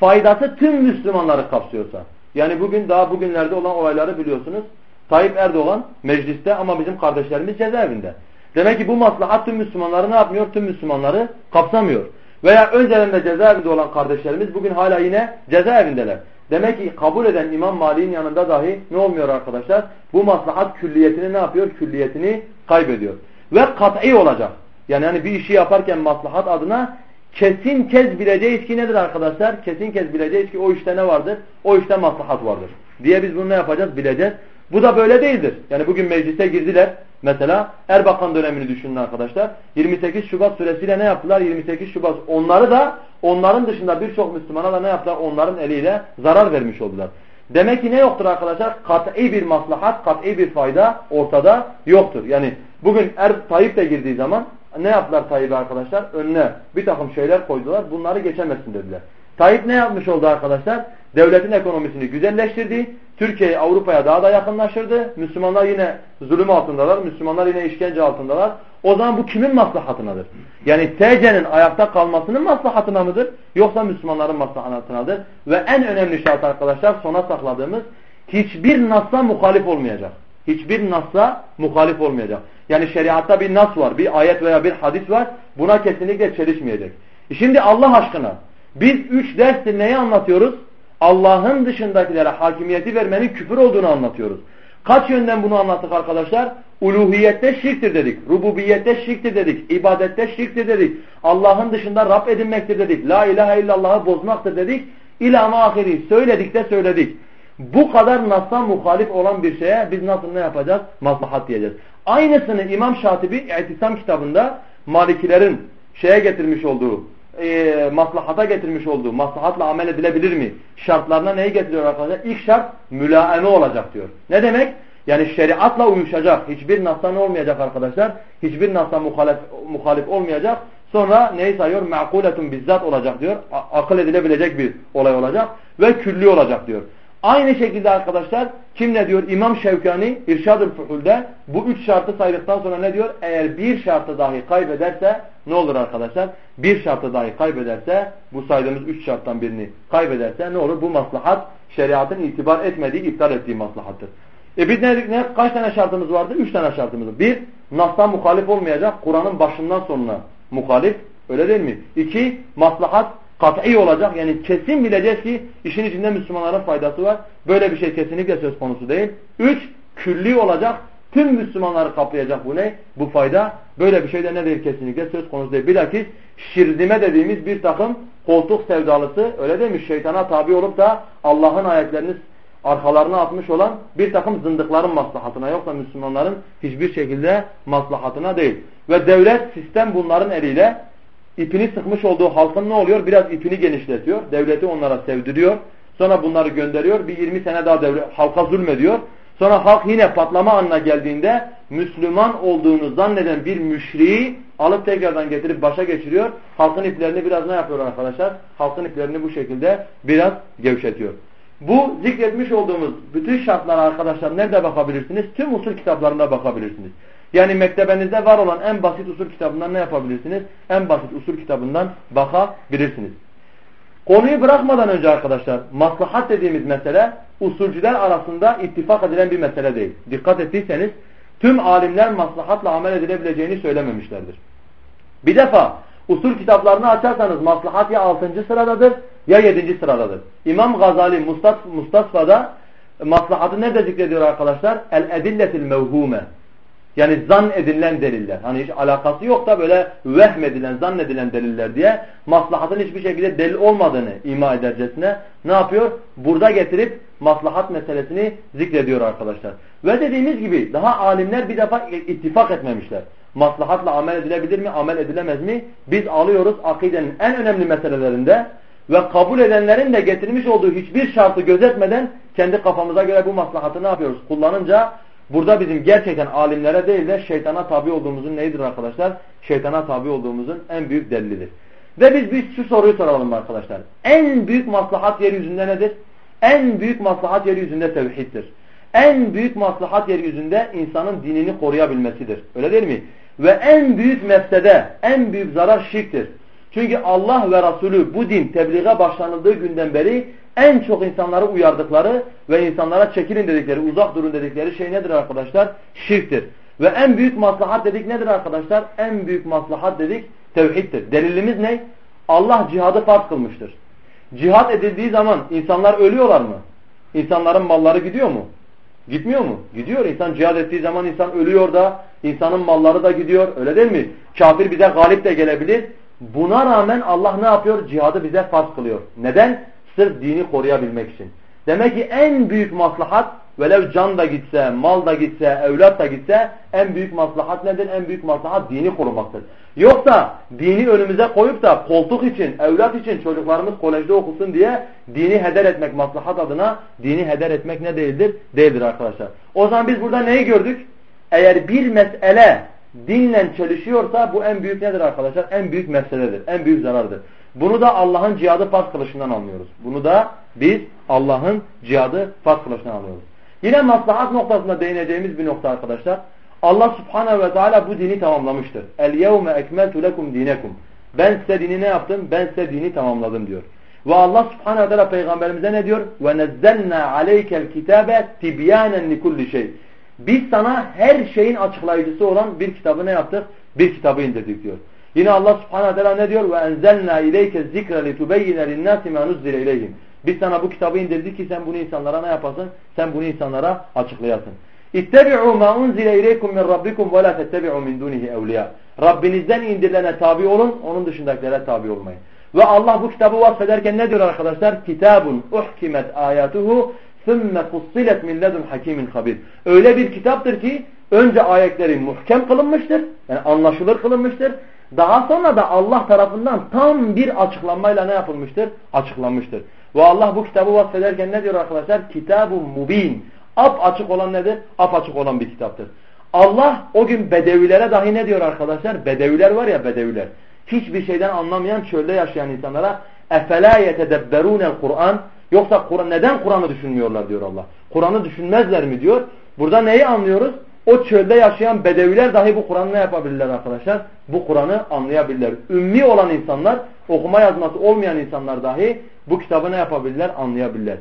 Faydası tüm Müslümanları kapsıyorsa. Yani bugün daha bugünlerde olan olayları biliyorsunuz. Tayyip Erdoğan mecliste ama bizim kardeşlerimiz cezaevinde. Demek ki bu maslahat tüm Müslümanları ne yapmıyor? Tüm Müslümanları kapsamıyor. Veya öncelerinde cezaevinde olan kardeşlerimiz bugün hala yine cezaevindeler. Demek ki kabul eden İmam Malik'in yanında dahi ne olmuyor arkadaşlar? Bu maslahat külliyetini ne yapıyor? Külliyetini kaybediyor. Ve kat'i olacak. Yani hani bir işi yaparken maslahat adına kesin kez bileceğiz ki nedir arkadaşlar? Kesin kez bileceğiz ki o işte ne vardır? O işte maslahat vardır. Diye biz bunu ne yapacağız? Bileceğiz. Bu da böyle değildir. Yani bugün meclise girdiler. Mesela Erbakan dönemini düşünün arkadaşlar. 28 Şubat süresiyle ne yaptılar? 28 Şubat onları da onların dışında birçok Müslümana da ne yaptılar? Onların eliyle zarar vermiş oldular. Demek ki ne yoktur arkadaşlar? Kat'i bir maslahat, kat'i bir fayda ortada yoktur. Yani bugün Er Tayyip de girdiği zaman ne yaptılar Tayyip'e arkadaşlar? Önüne bir takım şeyler koydular. Bunları geçemezsin dediler. Tayyip ne yapmış oldu arkadaşlar? Devletin ekonomisini güzelleştirdi. Türkiye'yi Avrupa'ya daha da yakınlaştırdı. Müslümanlar yine zulüm altındalar. Müslümanlar yine işkence altındalar. O zaman bu kimin maslahatınadır? Yani TC'nin ayakta kalmasının maslahatına mıdır? Yoksa Müslümanların maslahatınadır? Ve en önemli şart arkadaşlar sona sakladığımız hiçbir nasla muhalif olmayacak. Hiçbir nasla muhalif olmayacak. Yani şeriatta bir nas var, bir ayet veya bir hadis var. Buna kesinlikle çelişmeyecek. Şimdi Allah aşkına biz üç derstir neyi anlatıyoruz? Allah'ın dışındakilere hakimiyeti vermenin küfür olduğunu anlatıyoruz. Kaç yönden bunu anlattık arkadaşlar? Uluhiyette şirktir dedik. Rububiyette şirktir dedik. ibadette şirktir dedik. Allah'ın dışında Rab edinmektir dedik. La ilahe illallah'ı bozmaktır dedik. İlama ahiri söyledik de söyledik. Bu kadar nasla muhalif olan bir şeye biz nasıl ne yapacağız? Maslahat diyeceğiz. Aynısını İmam Şatibi İtisam kitabında Malikilerin şeye getirmiş olduğu e, maslahata getirmiş olduğu maslahatla amel edilebilir mi? Şartlarına neyi getiriyor arkadaşlar? İlk şart mülaeme olacak diyor. Ne demek? Yani şeriatla uyuşacak. Hiçbir nasla olmayacak arkadaşlar? Hiçbir nasla muhalif, muhalif olmayacak. Sonra neyi sayıyor? Me'kuletun bizzat olacak diyor. Akıl edilebilecek bir olay olacak. Ve külli olacak diyor. Aynı şekilde arkadaşlar kim ne diyor? İmam Şevkani İrşad-ül Fuhul'de bu üç şartı saydıktan sonra ne diyor? Eğer bir şartı dahi kaybederse ne olur arkadaşlar? Bir şartı dahi kaybederse bu saydığımız üç şarttan birini kaybederse ne olur? Bu maslahat şeriatın itibar etmediği, iptal ettiği maslahattır. E biz ne dedik? Ne? Kaç tane şartımız vardı? Üç tane şartımız var. Bir, Nas'tan muhalif olmayacak. Kur'an'ın başından sonuna muhalif. Öyle değil mi? İki, maslahat kat'i olacak. Yani kesin bileceğiz ki işin içinde Müslümanların faydası var. Böyle bir şey kesinlikle söz konusu değil. Üç, külli olacak. Tüm Müslümanları kaplayacak bu ne? Bu fayda. Böyle bir şey de ne kesinlikle söz konusu değil. Bilakis şirdime dediğimiz bir takım koltuk sevdalısı öyle mi? Şeytana tabi olup da Allah'ın ayetlerini arkalarına atmış olan bir takım zındıkların maslahatına yoksa Müslümanların hiçbir şekilde maslahatına değil. Ve devlet sistem bunların eliyle ipini sıkmış olduğu halkın ne oluyor? Biraz ipini genişletiyor. Devleti onlara sevdiriyor. Sonra bunları gönderiyor. Bir 20 sene daha devlet, halka zulmediyor. Sonra halk yine patlama anına geldiğinde Müslüman olduğunu zanneden bir müşriği alıp tekrardan getirip başa geçiriyor. Halkın iplerini biraz ne yapıyor arkadaşlar? Halkın iplerini bu şekilde biraz gevşetiyor. Bu zikretmiş olduğumuz bütün şartlara arkadaşlar nerede bakabilirsiniz? Tüm usul kitaplarında bakabilirsiniz. Yani mektebenizde var olan en basit usul kitabından ne yapabilirsiniz? En basit usul kitabından bakabilirsiniz. Konuyu bırakmadan önce arkadaşlar maslahat dediğimiz mesele usulcüler arasında ittifak edilen bir mesele değil. Dikkat ettiyseniz tüm alimler maslahatla amel edilebileceğini söylememişlerdir. Bir defa usul kitaplarını açarsanız maslahat ya 6. sıradadır ya 7. sıradadır. İmam Gazali Mustasfa'da maslahatı nerede zikrediyor arkadaşlar? El-edilletil mevhume. Yani zan edilen deliller. Hani hiç alakası yok da böyle vehmedilen, zannedilen deliller diye maslahatın hiçbir şekilde delil olmadığını ima edercesine ne yapıyor? Burada getirip maslahat meselesini zikrediyor arkadaşlar. Ve dediğimiz gibi daha alimler bir defa ittifak etmemişler. Maslahatla amel edilebilir mi, amel edilemez mi? Biz alıyoruz akidenin en önemli meselelerinde ve kabul edenlerin de getirmiş olduğu hiçbir şartı gözetmeden kendi kafamıza göre bu maslahatı ne yapıyoruz? Kullanınca Burada bizim gerçekten alimlere değil de şeytana tabi olduğumuzun neyidir arkadaşlar? Şeytana tabi olduğumuzun en büyük delilidir. Ve biz bir şu soruyu soralım arkadaşlar. En büyük maslahat yeryüzünde nedir? En büyük maslahat yeryüzünde tevhiddir. En büyük maslahat yeryüzünde insanın dinini koruyabilmesidir. Öyle değil mi? Ve en büyük mefsede, en büyük zarar şirktir. Çünkü Allah ve Resulü bu din tebliğe başlanıldığı günden beri en çok insanları uyardıkları ve insanlara çekilin dedikleri, uzak durun dedikleri şey nedir arkadaşlar? Şirktir. Ve en büyük maslahat dedik nedir arkadaşlar? En büyük maslahat dedik tevhiddir. Delilimiz ne? Allah cihadı farz kılmıştır. Cihat edildiği zaman insanlar ölüyorlar mı? İnsanların malları gidiyor mu? Gitmiyor mu? Gidiyor. İnsan cihad ettiği zaman insan ölüyor da insanın malları da gidiyor. Öyle değil mi? Kafir bize galip de gelebilir. Buna rağmen Allah ne yapıyor? Cihadı bize farz kılıyor. Neden? Sırf dini koruyabilmek için. Demek ki en büyük maslahat velev can da gitse, mal da gitse, evlat da gitse en büyük maslahat nedir? En büyük maslahat dini korumaktır. Yoksa dini önümüze koyup da koltuk için, evlat için çocuklarımız kolejde okusun diye dini heder etmek maslahat adına dini heder etmek ne değildir? Değildir arkadaşlar. O zaman biz burada neyi gördük? Eğer bir mesele dinle çelişiyorsa bu en büyük nedir arkadaşlar? En büyük meseledir. En büyük zarardır. Bunu da Allah'ın cihadı farz kılışından anlıyoruz. Bunu da biz Allah'ın cihadı farz kılışından anlıyoruz. Yine maslahat noktasında değineceğimiz bir nokta arkadaşlar. Allah subhanehu ve teala bu dini tamamlamıştır. El yevme ekmeltu lekum dinekum. Ben size dini ne yaptım? Ben size dini tamamladım diyor. Ve Allah subhanehu ve teala peygamberimize ne diyor? Ve nezzelna aleykel kitabe tibyanen likulli şey. Biz sana her şeyin açıklayıcısı olan bir kitabı ne yaptık? Bir kitabı indirdik diyor. Yine Allah subhanahu wa ta'ala ne diyor? Ve enzelna ileyke zikre litubeyyine linnâsi mâ nuzzile ileyhim. Biz sana bu kitabı indirdik ki sen bunu insanlara ne yapasın? Sen bunu insanlara açıklayasın. İttebi'u ma unzile ileykum min rabbikum ve la tettebi'u min dunihi. Rabbinizden indirilene tabi olun, onun dışındakilere tabi olmayın. Ve Allah bu kitabı vasfederken ne diyor arkadaşlar? Kitabun uhkimet ayatuhu ثُمَّ فُصِّلَتْ مِنْ لَدُنْ حَك۪يمٍ خَبِيرٍ Öyle bir kitaptır ki önce ayetleri muhkem kılınmıştır. Yani anlaşılır kılınmıştır. Daha sonra da Allah tarafından tam bir açıklanmayla ne yapılmıştır? Açıklanmıştır. Ve Allah bu kitabı vasfederken ne diyor arkadaşlar? Kitab-ı mubin. Ap açık olan nedir? Ap açık olan bir kitaptır. Allah o gün bedevilere dahi ne diyor arkadaşlar? Bedeviler var ya bedeviler. Hiçbir şeyden anlamayan çölde yaşayan insanlara اَفَلَا يَتَدَبَّرُونَ الْقُرْآنِ Yoksa Kur'an neden Kur'an'ı düşünmüyorlar diyor Allah. Kur'an'ı düşünmezler mi diyor. Burada neyi anlıyoruz? O çölde yaşayan bedeviler dahi bu Kur'an'ı ne yapabilirler arkadaşlar? Bu Kur'an'ı anlayabilirler. Ümmi olan insanlar, okuma yazması olmayan insanlar dahi bu kitabı ne yapabilirler? Anlayabilirler.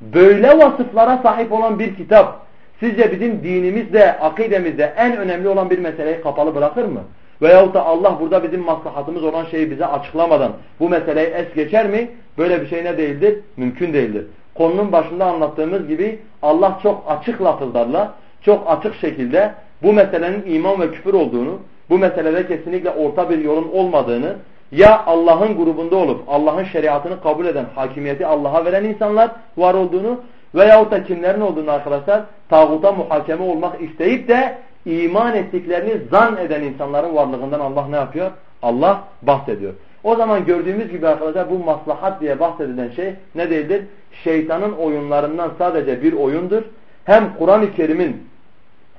Böyle vasıflara sahip olan bir kitap sizce bizim dinimizde, akidemizde en önemli olan bir meseleyi kapalı bırakır mı? Veyahut da Allah burada bizim maslahatımız olan şeyi bize açıklamadan bu meseleyi es geçer mi? Böyle bir şey ne değildir? Mümkün değildir. Konunun başında anlattığımız gibi Allah çok açık lafızlarla, çok açık şekilde bu meselenin iman ve küfür olduğunu, bu meselede kesinlikle orta bir yolun olmadığını, ya Allah'ın grubunda olup Allah'ın şeriatını kabul eden, hakimiyeti Allah'a veren insanlar var olduğunu veyahut da kimlerin olduğunu arkadaşlar tağuta muhakeme olmak isteyip de iman ettiklerini zan eden insanların varlığından Allah ne yapıyor? Allah bahsediyor. O zaman gördüğümüz gibi arkadaşlar bu maslahat diye bahsedilen şey ne değildir? Şeytanın oyunlarından sadece bir oyundur. Hem Kur'an-ı Kerim'in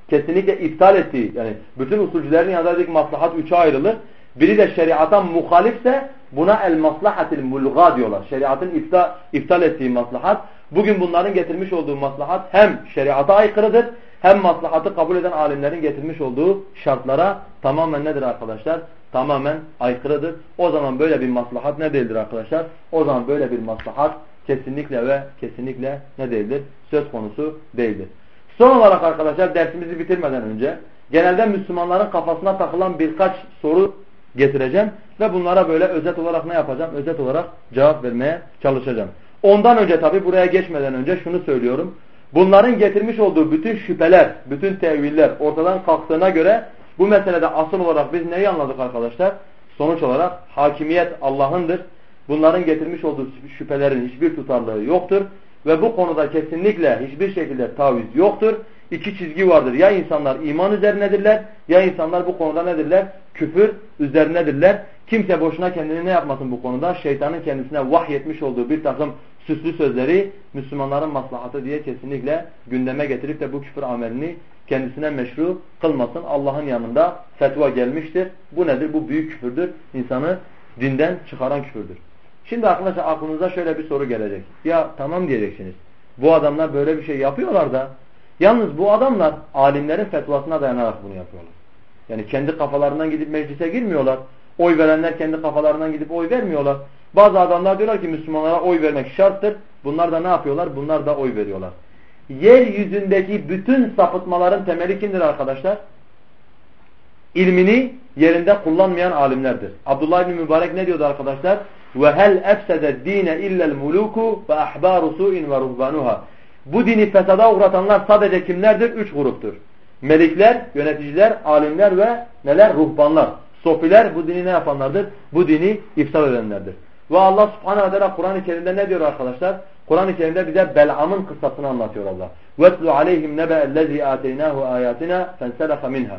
kesinlikle iptal ettiği yani bütün usulcülerin dedik maslahat üçe ayrılır. Biri de şeriata muhalifse buna el maslahatil mulga diyorlar. Şeriatın iptal, iptal ettiği maslahat. Bugün bunların getirmiş olduğu maslahat hem şeriata aykırıdır hem maslahatı kabul eden alimlerin getirmiş olduğu şartlara tamamen nedir arkadaşlar? Tamamen aykırıdır. O zaman böyle bir maslahat ne değildir arkadaşlar? O zaman böyle bir maslahat kesinlikle ve kesinlikle ne değildir? Söz konusu değildir. Son olarak arkadaşlar dersimizi bitirmeden önce genelde Müslümanların kafasına takılan birkaç soru getireceğim ve bunlara böyle özet olarak ne yapacağım? Özet olarak cevap vermeye çalışacağım. Ondan önce tabi buraya geçmeden önce şunu söylüyorum. Bunların getirmiş olduğu bütün şüpheler, bütün teviller ortadan kalktığına göre bu meselede asıl olarak biz neyi anladık arkadaşlar? Sonuç olarak hakimiyet Allah'ındır. Bunların getirmiş olduğu şüphelerin hiçbir tutarlığı yoktur. Ve bu konuda kesinlikle hiçbir şekilde taviz yoktur. İki çizgi vardır. Ya insanlar iman üzerinedirler ya insanlar bu konuda nedirler? Küfür üzerinedirler. Kimse boşuna kendini ne yapmasın bu konuda? Şeytanın kendisine vahyetmiş olduğu bir takım süslü sözleri Müslümanların maslahatı diye kesinlikle gündeme getirip de bu küfür amelini kendisine meşru kılmasın. Allah'ın yanında fetva gelmiştir. Bu nedir? Bu büyük küfürdür. İnsanı dinden çıkaran küfürdür. Şimdi arkadaşlar aklınıza şöyle bir soru gelecek. Ya tamam diyeceksiniz. Bu adamlar böyle bir şey yapıyorlar da yalnız bu adamlar alimlerin fetvasına dayanarak bunu yapıyorlar. Yani kendi kafalarından gidip meclise girmiyorlar. Oy verenler kendi kafalarından gidip oy vermiyorlar. Bazı adamlar diyorlar ki Müslümanlara oy vermek şarttır. Bunlar da ne yapıyorlar? Bunlar da oy veriyorlar. Yeryüzündeki bütün sapıtmaların temeli kimdir arkadaşlar? İlmini yerinde kullanmayan alimlerdir. Abdullah bin Mübarek ne diyordu arkadaşlar? ve hel efsede dine illel muluku ve ahbaru su'in ve ruhbanuha. Bu dini fesada uğratanlar sadece kimlerdir? Üç gruptur. Melikler, yöneticiler, alimler ve neler? Ruhbanlar. Sofiler bu dini ne yapanlardır? Bu dini ifsad edenlerdir. Ve Allah subhanehu ve teala Kur'an-ı Kerim'de ne diyor arkadaşlar? Kur'an-ı Kerim'de bize Bel'am'ın kıssasını anlatıyor Allah. وَاتْلُ عَلَيْهِمْ نَبَأَ الَّذ۪ي آتَيْنَاهُ آيَاتِنَا فَانْسَلَخَ مِنْهَا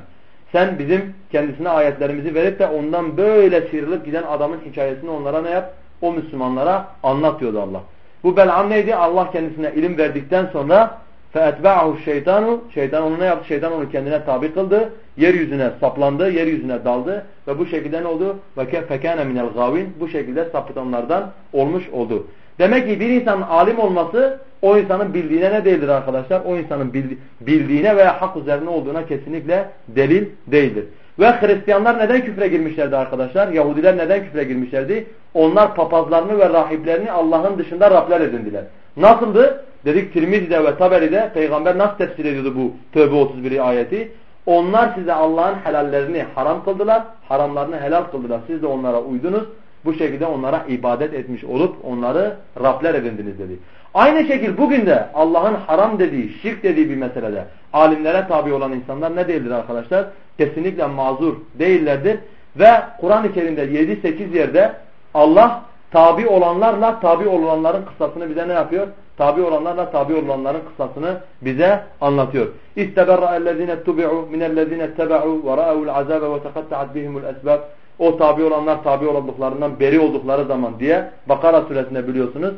Sen bizim kendisine ayetlerimizi verip de ondan böyle sıyrılıp giden adamın hikayesini onlara ne yap? O Müslümanlara anlatıyordu Allah. Bu Bel'am neydi? Allah kendisine ilim verdikten sonra فَاَتْبَعَهُ şeytanu Şeytan onu ne yaptı? Şeytan onu kendine tabi kıldı. Yeryüzüne saplandı, yeryüzüne daldı ve bu şekilde ne oldu? فَكَانَ مِنَ الْغَاوِينَ Bu şekilde sapıtanlardan olmuş oldu. Demek ki bir insanın alim olması o insanın bildiğine ne değildir arkadaşlar? O insanın bildiğine veya hak üzerine olduğuna kesinlikle delil değildir. Ve Hristiyanlar neden küfre girmişlerdi arkadaşlar? Yahudiler neden küfre girmişlerdi? Onlar papazlarını ve rahiplerini Allah'ın dışında Rabler edindiler. Nasıldı? Dedik Tirmizi'de ve Taberi'de peygamber nasıl tefsir ediyordu bu Tövbe 31 ayeti? Onlar size Allah'ın helallerini haram kıldılar, haramlarını helal kıldılar. Siz de onlara uydunuz. Bu şekilde onlara ibadet etmiş olup onları Rabler edindiniz dedi. Aynı şekilde bugün de Allah'ın haram dediği, şirk dediği bir meselede alimlere tabi olan insanlar ne değildir arkadaşlar? Kesinlikle mazur değillerdir. Ve Kur'an-ı Kerim'de 7-8 yerde Allah tabi olanlarla tabi olanların kıssasını bize ne yapıyor? Tabi olanlarla tabi olanların kıssasını bize anlatıyor. İsteberra ellezine tubi'u minellezine tebe'u ve ra'evul azabe ve tekatta'at bihimul esbab. O tabi olanlar tabi olduklarından beri oldukları zaman diye Bakara suresinde biliyorsunuz.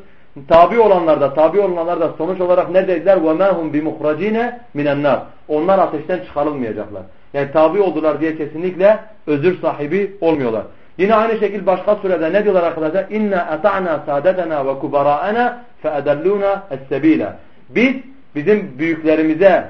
Tabi olanlar da tabi olanlar da sonuç olarak ne dediler? وَمَا هُمْ بِمُخْرَج۪ينَ مِنَ Onlar ateşten çıkarılmayacaklar. Yani tabi oldular diye kesinlikle özür sahibi olmuyorlar. Yine aynı şekilde başka surede ne diyorlar arkadaşlar? İnna ata'na saadetena ve kubara'ana feedelluna es-sebila. Biz bizim büyüklerimize,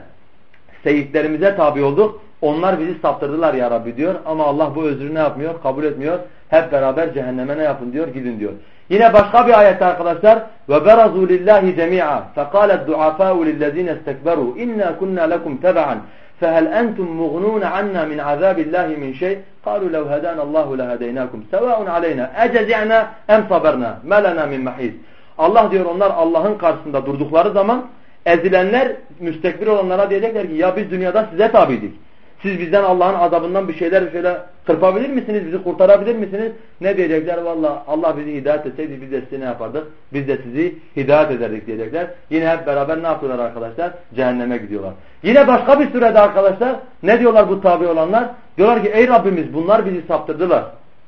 seyitlerimize tabi olduk. Onlar bizi saptırdılar ya Rabbi diyor. Ama Allah bu özrü ne yapmıyor? Kabul etmiyor. Hep beraber cehenneme ne yapın diyor? Gidin diyor. Yine başka bir ayette arkadaşlar ve berazu lillahi cemi'a faqalet du'afa'u lillezine istekberu inna kunna lekum teba'an فهل أنتم مغنون عنا من عذاب الله من شيء قالوا لو هدانا الله لهديناكم سواء علينا أجزعنا أم صبرنا ما لنا من محيط Allah diyor onlar Allah'ın karşısında durdukları zaman ezilenler müstekbir olanlara diyecekler ki ya biz dünyada size tabiydik. Siz bizden Allah'ın azabından bir şeyler bir şeyler kırpabilir misiniz? Bizi kurtarabilir misiniz? Ne diyecekler? Valla Allah bizi hidayet etseydi biz de size ne yapardık? Biz de sizi hidayet ederdik diyecekler. Yine hep beraber ne yapıyorlar arkadaşlar? Cehenneme gidiyorlar. Yine başka bir sürede arkadaşlar ne diyorlar bu tabi olanlar? Diyorlar ki ey Rabbimiz bunlar bizi saptırdılar.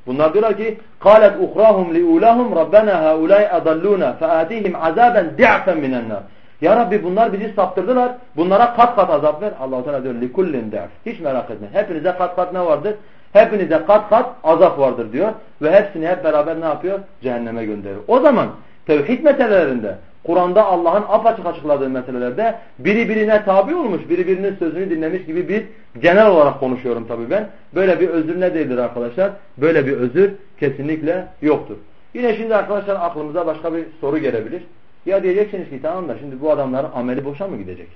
Bunlar diyorlar ki قَالَتْ اُخْرَاهُمْ لِعُولَهُمْ رَبَّنَا هَؤُلَاءِ اَضَلُّونَ فَآتِهِمْ عَذَابًا دِعْفًا مِنَ النَّارِ ya Rabbi bunlar bizi saptırdılar. Bunlara kat kat azap ver. Allah Teala diyor likullin der. Hiç merak etme. Hepinize kat kat ne vardır? Hepinize kat kat azap vardır diyor. Ve hepsini hep beraber ne yapıyor? Cehenneme gönderiyor. O zaman tevhid meselelerinde Kur'an'da Allah'ın apaçık açıkladığı meselelerde biri birine tabi olmuş, biri birinin sözünü dinlemiş gibi bir genel olarak konuşuyorum tabii ben. Böyle bir özür ne değildir arkadaşlar? Böyle bir özür kesinlikle yoktur. Yine şimdi arkadaşlar aklımıza başka bir soru gelebilir. Ya diyeceksiniz ki tamam da şimdi bu adamların ameli boşa mı gidecek?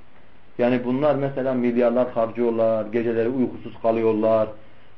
Yani bunlar mesela milyarlar harcıyorlar, geceleri uykusuz kalıyorlar.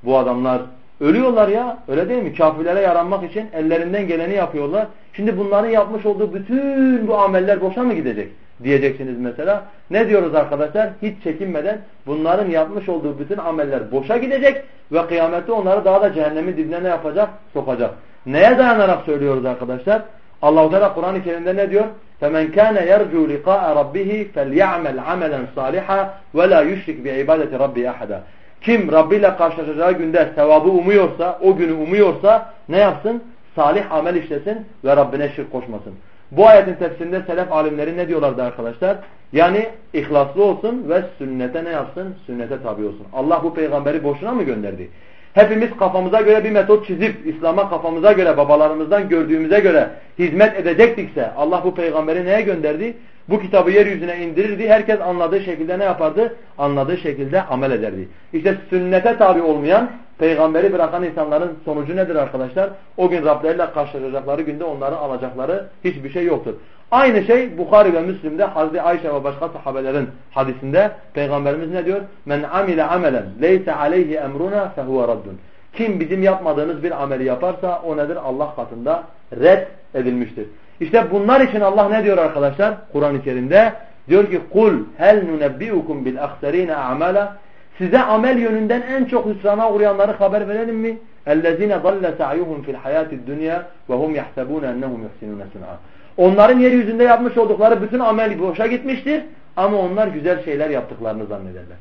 Bu adamlar ölüyorlar ya öyle değil mi? Kafirlere yaranmak için ellerinden geleni yapıyorlar. Şimdi bunların yapmış olduğu bütün bu ameller boşa mı gidecek? Diyeceksiniz mesela. Ne diyoruz arkadaşlar? Hiç çekinmeden bunların yapmış olduğu bütün ameller boşa gidecek ve kıyamette onları daha da cehennemin dibine ne yapacak? Sokacak. Neye dayanarak söylüyoruz arkadaşlar? Allah-u Teala Kur'an-ı Kerim'de ne diyor? فَمَنْ كَانَ يَرْجُوا لِقَاءَ رَبِّهِ فَلْيَعْمَلْ عَمَلًا صَالِحًا وَلَا يُشْرِكْ بِعِبَادَةِ رَبِّ أَحَدًا Kim Rabbi ile karşılaşacağı günde sevabı umuyorsa, o günü umuyorsa ne yapsın? Salih amel işlesin ve Rabbine şirk koşmasın. Bu ayetin tefsirinde selef alimleri ne diyorlardı arkadaşlar? Yani ihlaslı olsun ve sünnete ne yapsın? Sünnete tabi olsun. Allah bu peygamberi boşuna mı gönderdi? Hepimiz kafamıza göre bir metot çizip İslam'a kafamıza göre babalarımızdan gördüğümüze göre hizmet edecektikse Allah bu peygamberi neye gönderdi? Bu kitabı yeryüzüne indirirdi. Herkes anladığı şekilde ne yapardı? Anladığı şekilde amel ederdi. İşte sünnete tabi olmayan peygamberi bırakan insanların sonucu nedir arkadaşlar? O gün Rableriyle karşılaşacakları günde onların alacakları hiçbir şey yoktur. Aynı şey Bukhari ve Müslim'de Hazreti Ayşe ve başka sahabelerin hadisinde Peygamberimiz ne diyor? Men amile amelen leyse aleyhi emruna fehuve raddun. Kim bizim yapmadığımız bir ameli yaparsa o nedir? Allah katında red edilmiştir. İşte bunlar için Allah ne diyor arkadaşlar? Kur'an-ı Kerim'de diyor ki kul hel nunebbiukum bil ahserine amala size amel yönünden en çok hüsrana uğrayanları haber verelim mi? اَلَّذ۪ينَ ضَلَّ سَعْيُهُمْ فِي الْحَيَاةِ الدُّنْيَا وَهُمْ يَحْسَبُونَ اَنَّهُمْ يُحْسِنُونَ سُنْعًا Onların yeryüzünde yapmış oldukları bütün amel boşa gitmiştir ama onlar güzel şeyler yaptıklarını zannederler.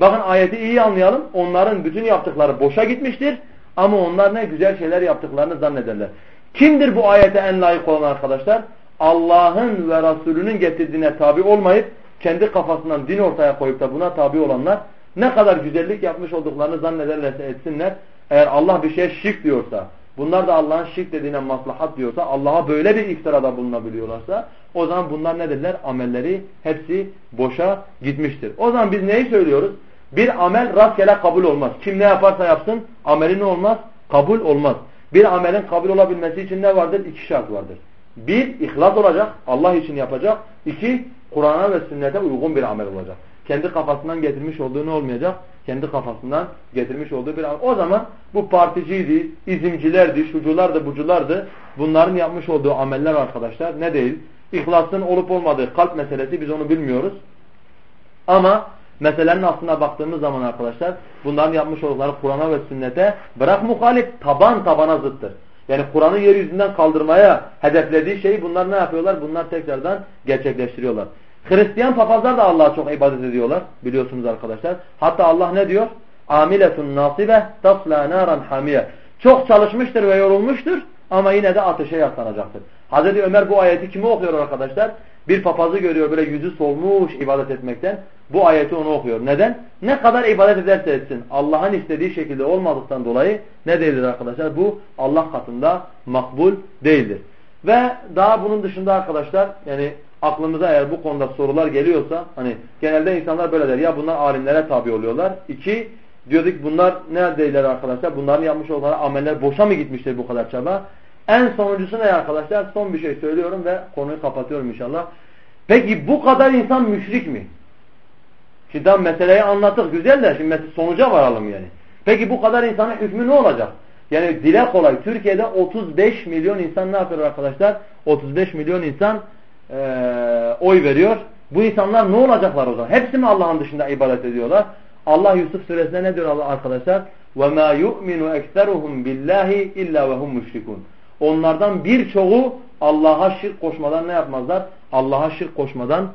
Bakın ayeti iyi anlayalım. Onların bütün yaptıkları boşa gitmiştir ama onlar ne güzel şeyler yaptıklarını zannederler. Kimdir bu ayete en layık olan arkadaşlar? Allah'ın ve Resulünün getirdiğine tabi olmayıp kendi kafasından din ortaya koyup da buna tabi olanlar ne kadar güzellik yapmış olduklarını zannederlerse etsinler. Eğer Allah bir şeye şirk diyorsa, bunlar da Allah'ın şirk dediğine maslahat diyorsa, Allah'a böyle bir iftirada bulunabiliyorlarsa, o zaman bunlar ne dediler? Amelleri hepsi boşa gitmiştir. O zaman biz neyi söylüyoruz? Bir amel rastgele kabul olmaz. Kim ne yaparsa yapsın, ameli ne olmaz? Kabul olmaz. Bir amelin kabul olabilmesi için ne vardır? İki şart vardır. Bir, ihlas olacak. Allah için yapacak. İki, Kur'an'a ve sünnete uygun bir amel olacak kendi kafasından getirmiş olduğu ne olmayacak? Kendi kafasından getirmiş olduğu bir O zaman bu particiydi, izimcilerdi, şuculardı, buculardı. Bunların yapmış olduğu ameller arkadaşlar ne değil? İhlasın olup olmadığı kalp meselesi biz onu bilmiyoruz. Ama meselenin aslına baktığımız zaman arkadaşlar bunların yapmış oldukları Kur'an'a ve sünnete bırak muhalif taban tabana zıttır. Yani Kur'an'ı yeryüzünden kaldırmaya hedeflediği şeyi bunlar ne yapıyorlar? Bunlar tekrardan gerçekleştiriyorlar. Hristiyan papazlar da Allah'a çok ibadet ediyorlar. Biliyorsunuz arkadaşlar. Hatta Allah ne diyor? Amiletun nasibe tasla naran hamiye. Çok çalışmıştır ve yorulmuştur ama yine de ateşe yaslanacaktır. Hazreti Ömer bu ayeti kime okuyor arkadaşlar? Bir papazı görüyor böyle yüzü solmuş ibadet etmekten. Bu ayeti onu okuyor. Neden? Ne kadar ibadet ederse etsin. Allah'ın istediği şekilde olmadıktan dolayı ne değildir arkadaşlar? Bu Allah katında makbul değildir. Ve daha bunun dışında arkadaşlar yani aklımıza eğer bu konuda sorular geliyorsa hani genelde insanlar böyle der ya bunlar alimlere tabi oluyorlar. İki diyorduk bunlar ne değiller arkadaşlar bunların yapmış oldukları ameller boşa mı gitmiştir bu kadar çaba? En sonuncusu ne arkadaşlar? Son bir şey söylüyorum ve konuyu kapatıyorum inşallah. Peki bu kadar insan müşrik mi? Şimdi tam meseleyi anlattık güzel de şimdi sonuca varalım yani. Peki bu kadar insanın hükmü ne olacak? Yani dile kolay. Türkiye'de 35 milyon insan ne yapıyor arkadaşlar? 35 milyon insan e, oy veriyor. Bu insanlar ne olacaklar o zaman? Hepsi mi Allah'ın dışında ibadet ediyorlar? Allah Yusuf suresinde ne diyor arkadaşlar? وَمَا يُؤْمِنُ اَكْثَرُهُمْ بِاللّٰهِ اِلَّا وَهُمْ مُشْرِكُونَ Onlardan birçoğu Allah'a şirk koşmadan ne yapmazlar? Allah'a şirk koşmadan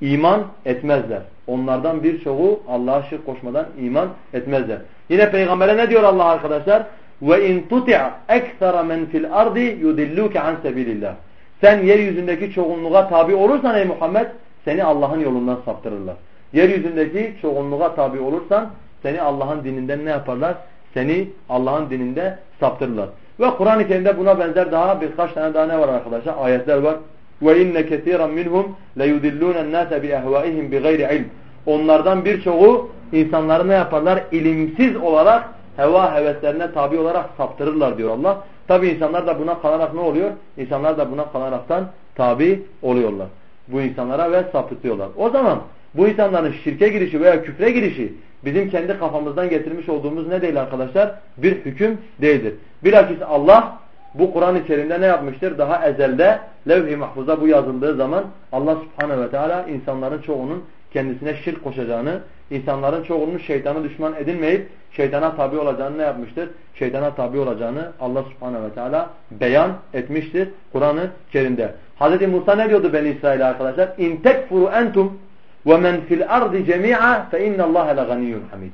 iman etmezler. Onlardan birçoğu Allah'a şirk koşmadan iman etmezler. Yine peygambere ne diyor Allah arkadaşlar? وَاِنْ تُطِعْ اَكْثَرَ مَنْ فِي الْأَرْضِ يُدِلُّكَ عَنْ سَبِيلِ اللّٰهِ sen yeryüzündeki çoğunluğa tabi olursan ey Muhammed seni Allah'ın yolundan saptırırlar. Yeryüzündeki çoğunluğa tabi olursan seni Allah'ın dininden ne yaparlar? Seni Allah'ın dininde saptırırlar. Ve Kur'an-ı Kerim'de buna benzer daha birkaç tane daha ne var arkadaşlar? Ayetler var. Ve inne kesiran minhum le yudillûnen nâse bi ehvâihim bi gayri ilm. Onlardan birçoğu insanları ne yaparlar? İlimsiz olarak heva heveslerine tabi olarak saptırırlar diyor Allah. Tabi insanlar da buna kalarak ne oluyor? İnsanlar da buna kalaraktan tabi oluyorlar. Bu insanlara ve sapıtıyorlar. O zaman bu insanların şirke girişi veya küfre girişi bizim kendi kafamızdan getirmiş olduğumuz ne değil arkadaşlar? Bir hüküm değildir. Bilakis Allah bu Kur'an-ı Kerim'de ne yapmıştır? Daha ezelde levh-i mahfuza bu yazıldığı zaman Allah subhanehu ve teala insanların çoğunun kendisine şirk koşacağını, insanların çoğunun şeytanı düşman edinmeyip şeytana tabi olacağını ne yapmıştır? Şeytana tabi olacağını Allah subhanehu ve teala beyan etmiştir Kur'an-ı Kerim'de. Hz. Musa ne diyordu Beni İsrail arkadaşlar? Tekfuru entum ve men fil ardı cemi'a fe innallâhe leganiyyun hamid.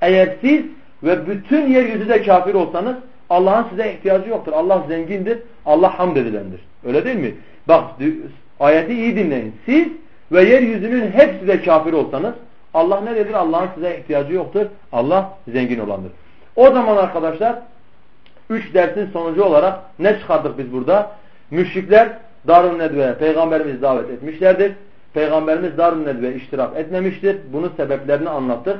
Eğer siz ve bütün yeryüzü de kafir olsanız Allah'ın size ihtiyacı yoktur. Allah zengindir. Allah hamd edilendir. Öyle değil mi? Bak ayeti iyi dinleyin. Siz ve yeryüzünün hepsi de kafir olsanız Allah ne nedir? Allah'ın size ihtiyacı yoktur. Allah zengin olandır. O zaman arkadaşlar üç dersin sonucu olarak ne çıkardık biz burada? Müşrikler Darun Nedve'ye Peygamberimiz davet etmişlerdir. Peygamberimiz Darun Nedve'ye iştirak etmemiştir. Bunun sebeplerini anlattık.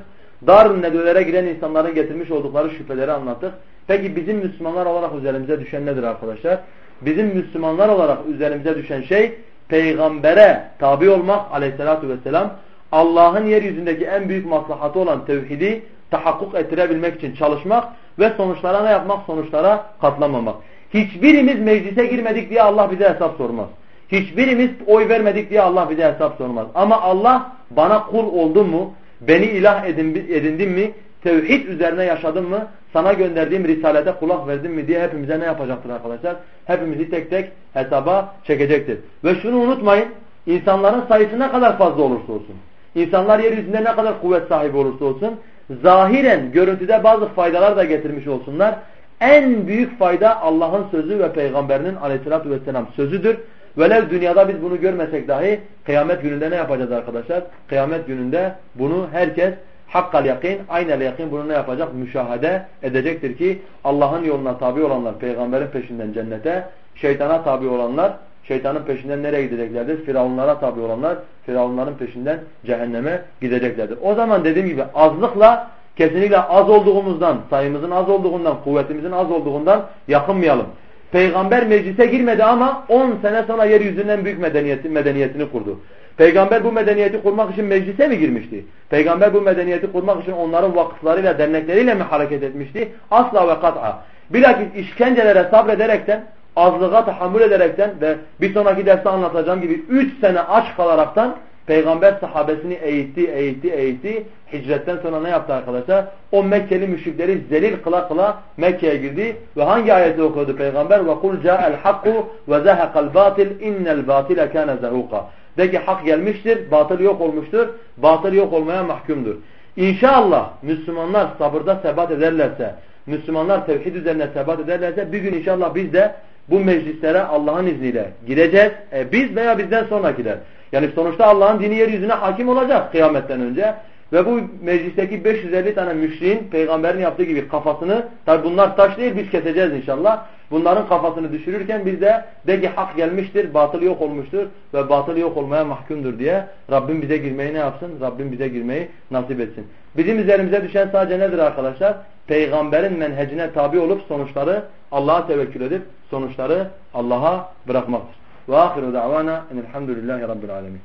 Darun Nedve'lere giren insanların getirmiş oldukları şüpheleri anlattık. Peki bizim Müslümanlar olarak üzerimize düşen nedir arkadaşlar? Bizim Müslümanlar olarak üzerimize düşen şey peygambere tabi olmak aleyhissalatu vesselam Allah'ın yeryüzündeki en büyük maslahatı olan tevhidi tahakkuk ettirebilmek için çalışmak ve sonuçlara ne yapmak? Sonuçlara katlamamak. Hiçbirimiz meclise girmedik diye Allah bize hesap sormaz. Hiçbirimiz oy vermedik diye Allah bize hesap sormaz. Ama Allah bana kul oldun mu? Beni ilah edindin mi? Tevhid üzerine yaşadın mı? Sana gönderdiğim risalete kulak verdin mi diye hepimize ne yapacaktır arkadaşlar? Hepimizi tek tek hesaba çekecektir. Ve şunu unutmayın. İnsanların sayısı ne kadar fazla olursa olsun. İnsanlar yeryüzünde ne kadar kuvvet sahibi olursa olsun. Zahiren görüntüde bazı faydalar da getirmiş olsunlar. En büyük fayda Allah'ın sözü ve peygamberinin aleyhissalatü vesselam sözüdür. Velev dünyada biz bunu görmesek dahi kıyamet gününde ne yapacağız arkadaşlar? Kıyamet gününde bunu herkes hakkal yakin, aynel yakin bunu ne yapacak? Müşahede edecektir ki Allah'ın yoluna tabi olanlar peygamberin peşinden cennete, şeytana tabi olanlar şeytanın peşinden nereye gideceklerdir? Firavunlara tabi olanlar firavunların peşinden cehenneme gideceklerdir. O zaman dediğim gibi azlıkla kesinlikle az olduğumuzdan, sayımızın az olduğundan, kuvvetimizin az olduğundan yakınmayalım. Peygamber meclise girmedi ama 10 sene sonra yeryüzünden büyük medeniyeti, medeniyetini kurdu. Peygamber bu medeniyeti kurmak için meclise mi girmişti? Peygamber bu medeniyeti kurmak için onların vakıflarıyla, dernekleriyle mi hareket etmişti? Asla ve kat'a. Bilakis işkencelere sabrederekten, azlığa tahammül ederekten ve bir sonraki derste anlatacağım gibi 3 sene aç kalaraktan Peygamber sahabesini eğitti, eğitti, eğitti. Hicretten sonra ne yaptı arkadaşlar? O Mekkeli müşrikleri zelil kıla kıla Mekke'ye girdi. Ve hangi ayeti okudu Peygamber? Ve kul ca'el hakku ve zehekal batil innel batile kâne zehuka. De ki hak gelmiştir, batıl yok olmuştur. Batıl yok olmaya mahkumdur. İnşallah Müslümanlar sabırda sebat ederlerse, Müslümanlar tevhid üzerine sebat ederlerse bir gün inşallah biz de bu meclislere Allah'ın izniyle gireceğiz. E, biz veya bizden sonrakiler. Yani sonuçta Allah'ın dini yeryüzüne hakim olacak kıyametten önce. Ve bu meclisteki 550 tane müşriğin peygamberin yaptığı gibi kafasını tabi bunlar taş değil biz keseceğiz inşallah. Bunların kafasını düşürürken biz de de ki hak gelmiştir, batıl yok olmuştur ve batıl yok olmaya mahkumdur diye Rabbim bize girmeyi ne yapsın? Rabbim bize girmeyi nasip etsin. Bizim üzerimize düşen sadece nedir arkadaşlar? Peygamberin menhecine tabi olup sonuçları Allah'a tevekkül edip sonuçları Allah'a bırakmaktır. Ve ahiru da'vana enelhamdülillahi rabbil alemin.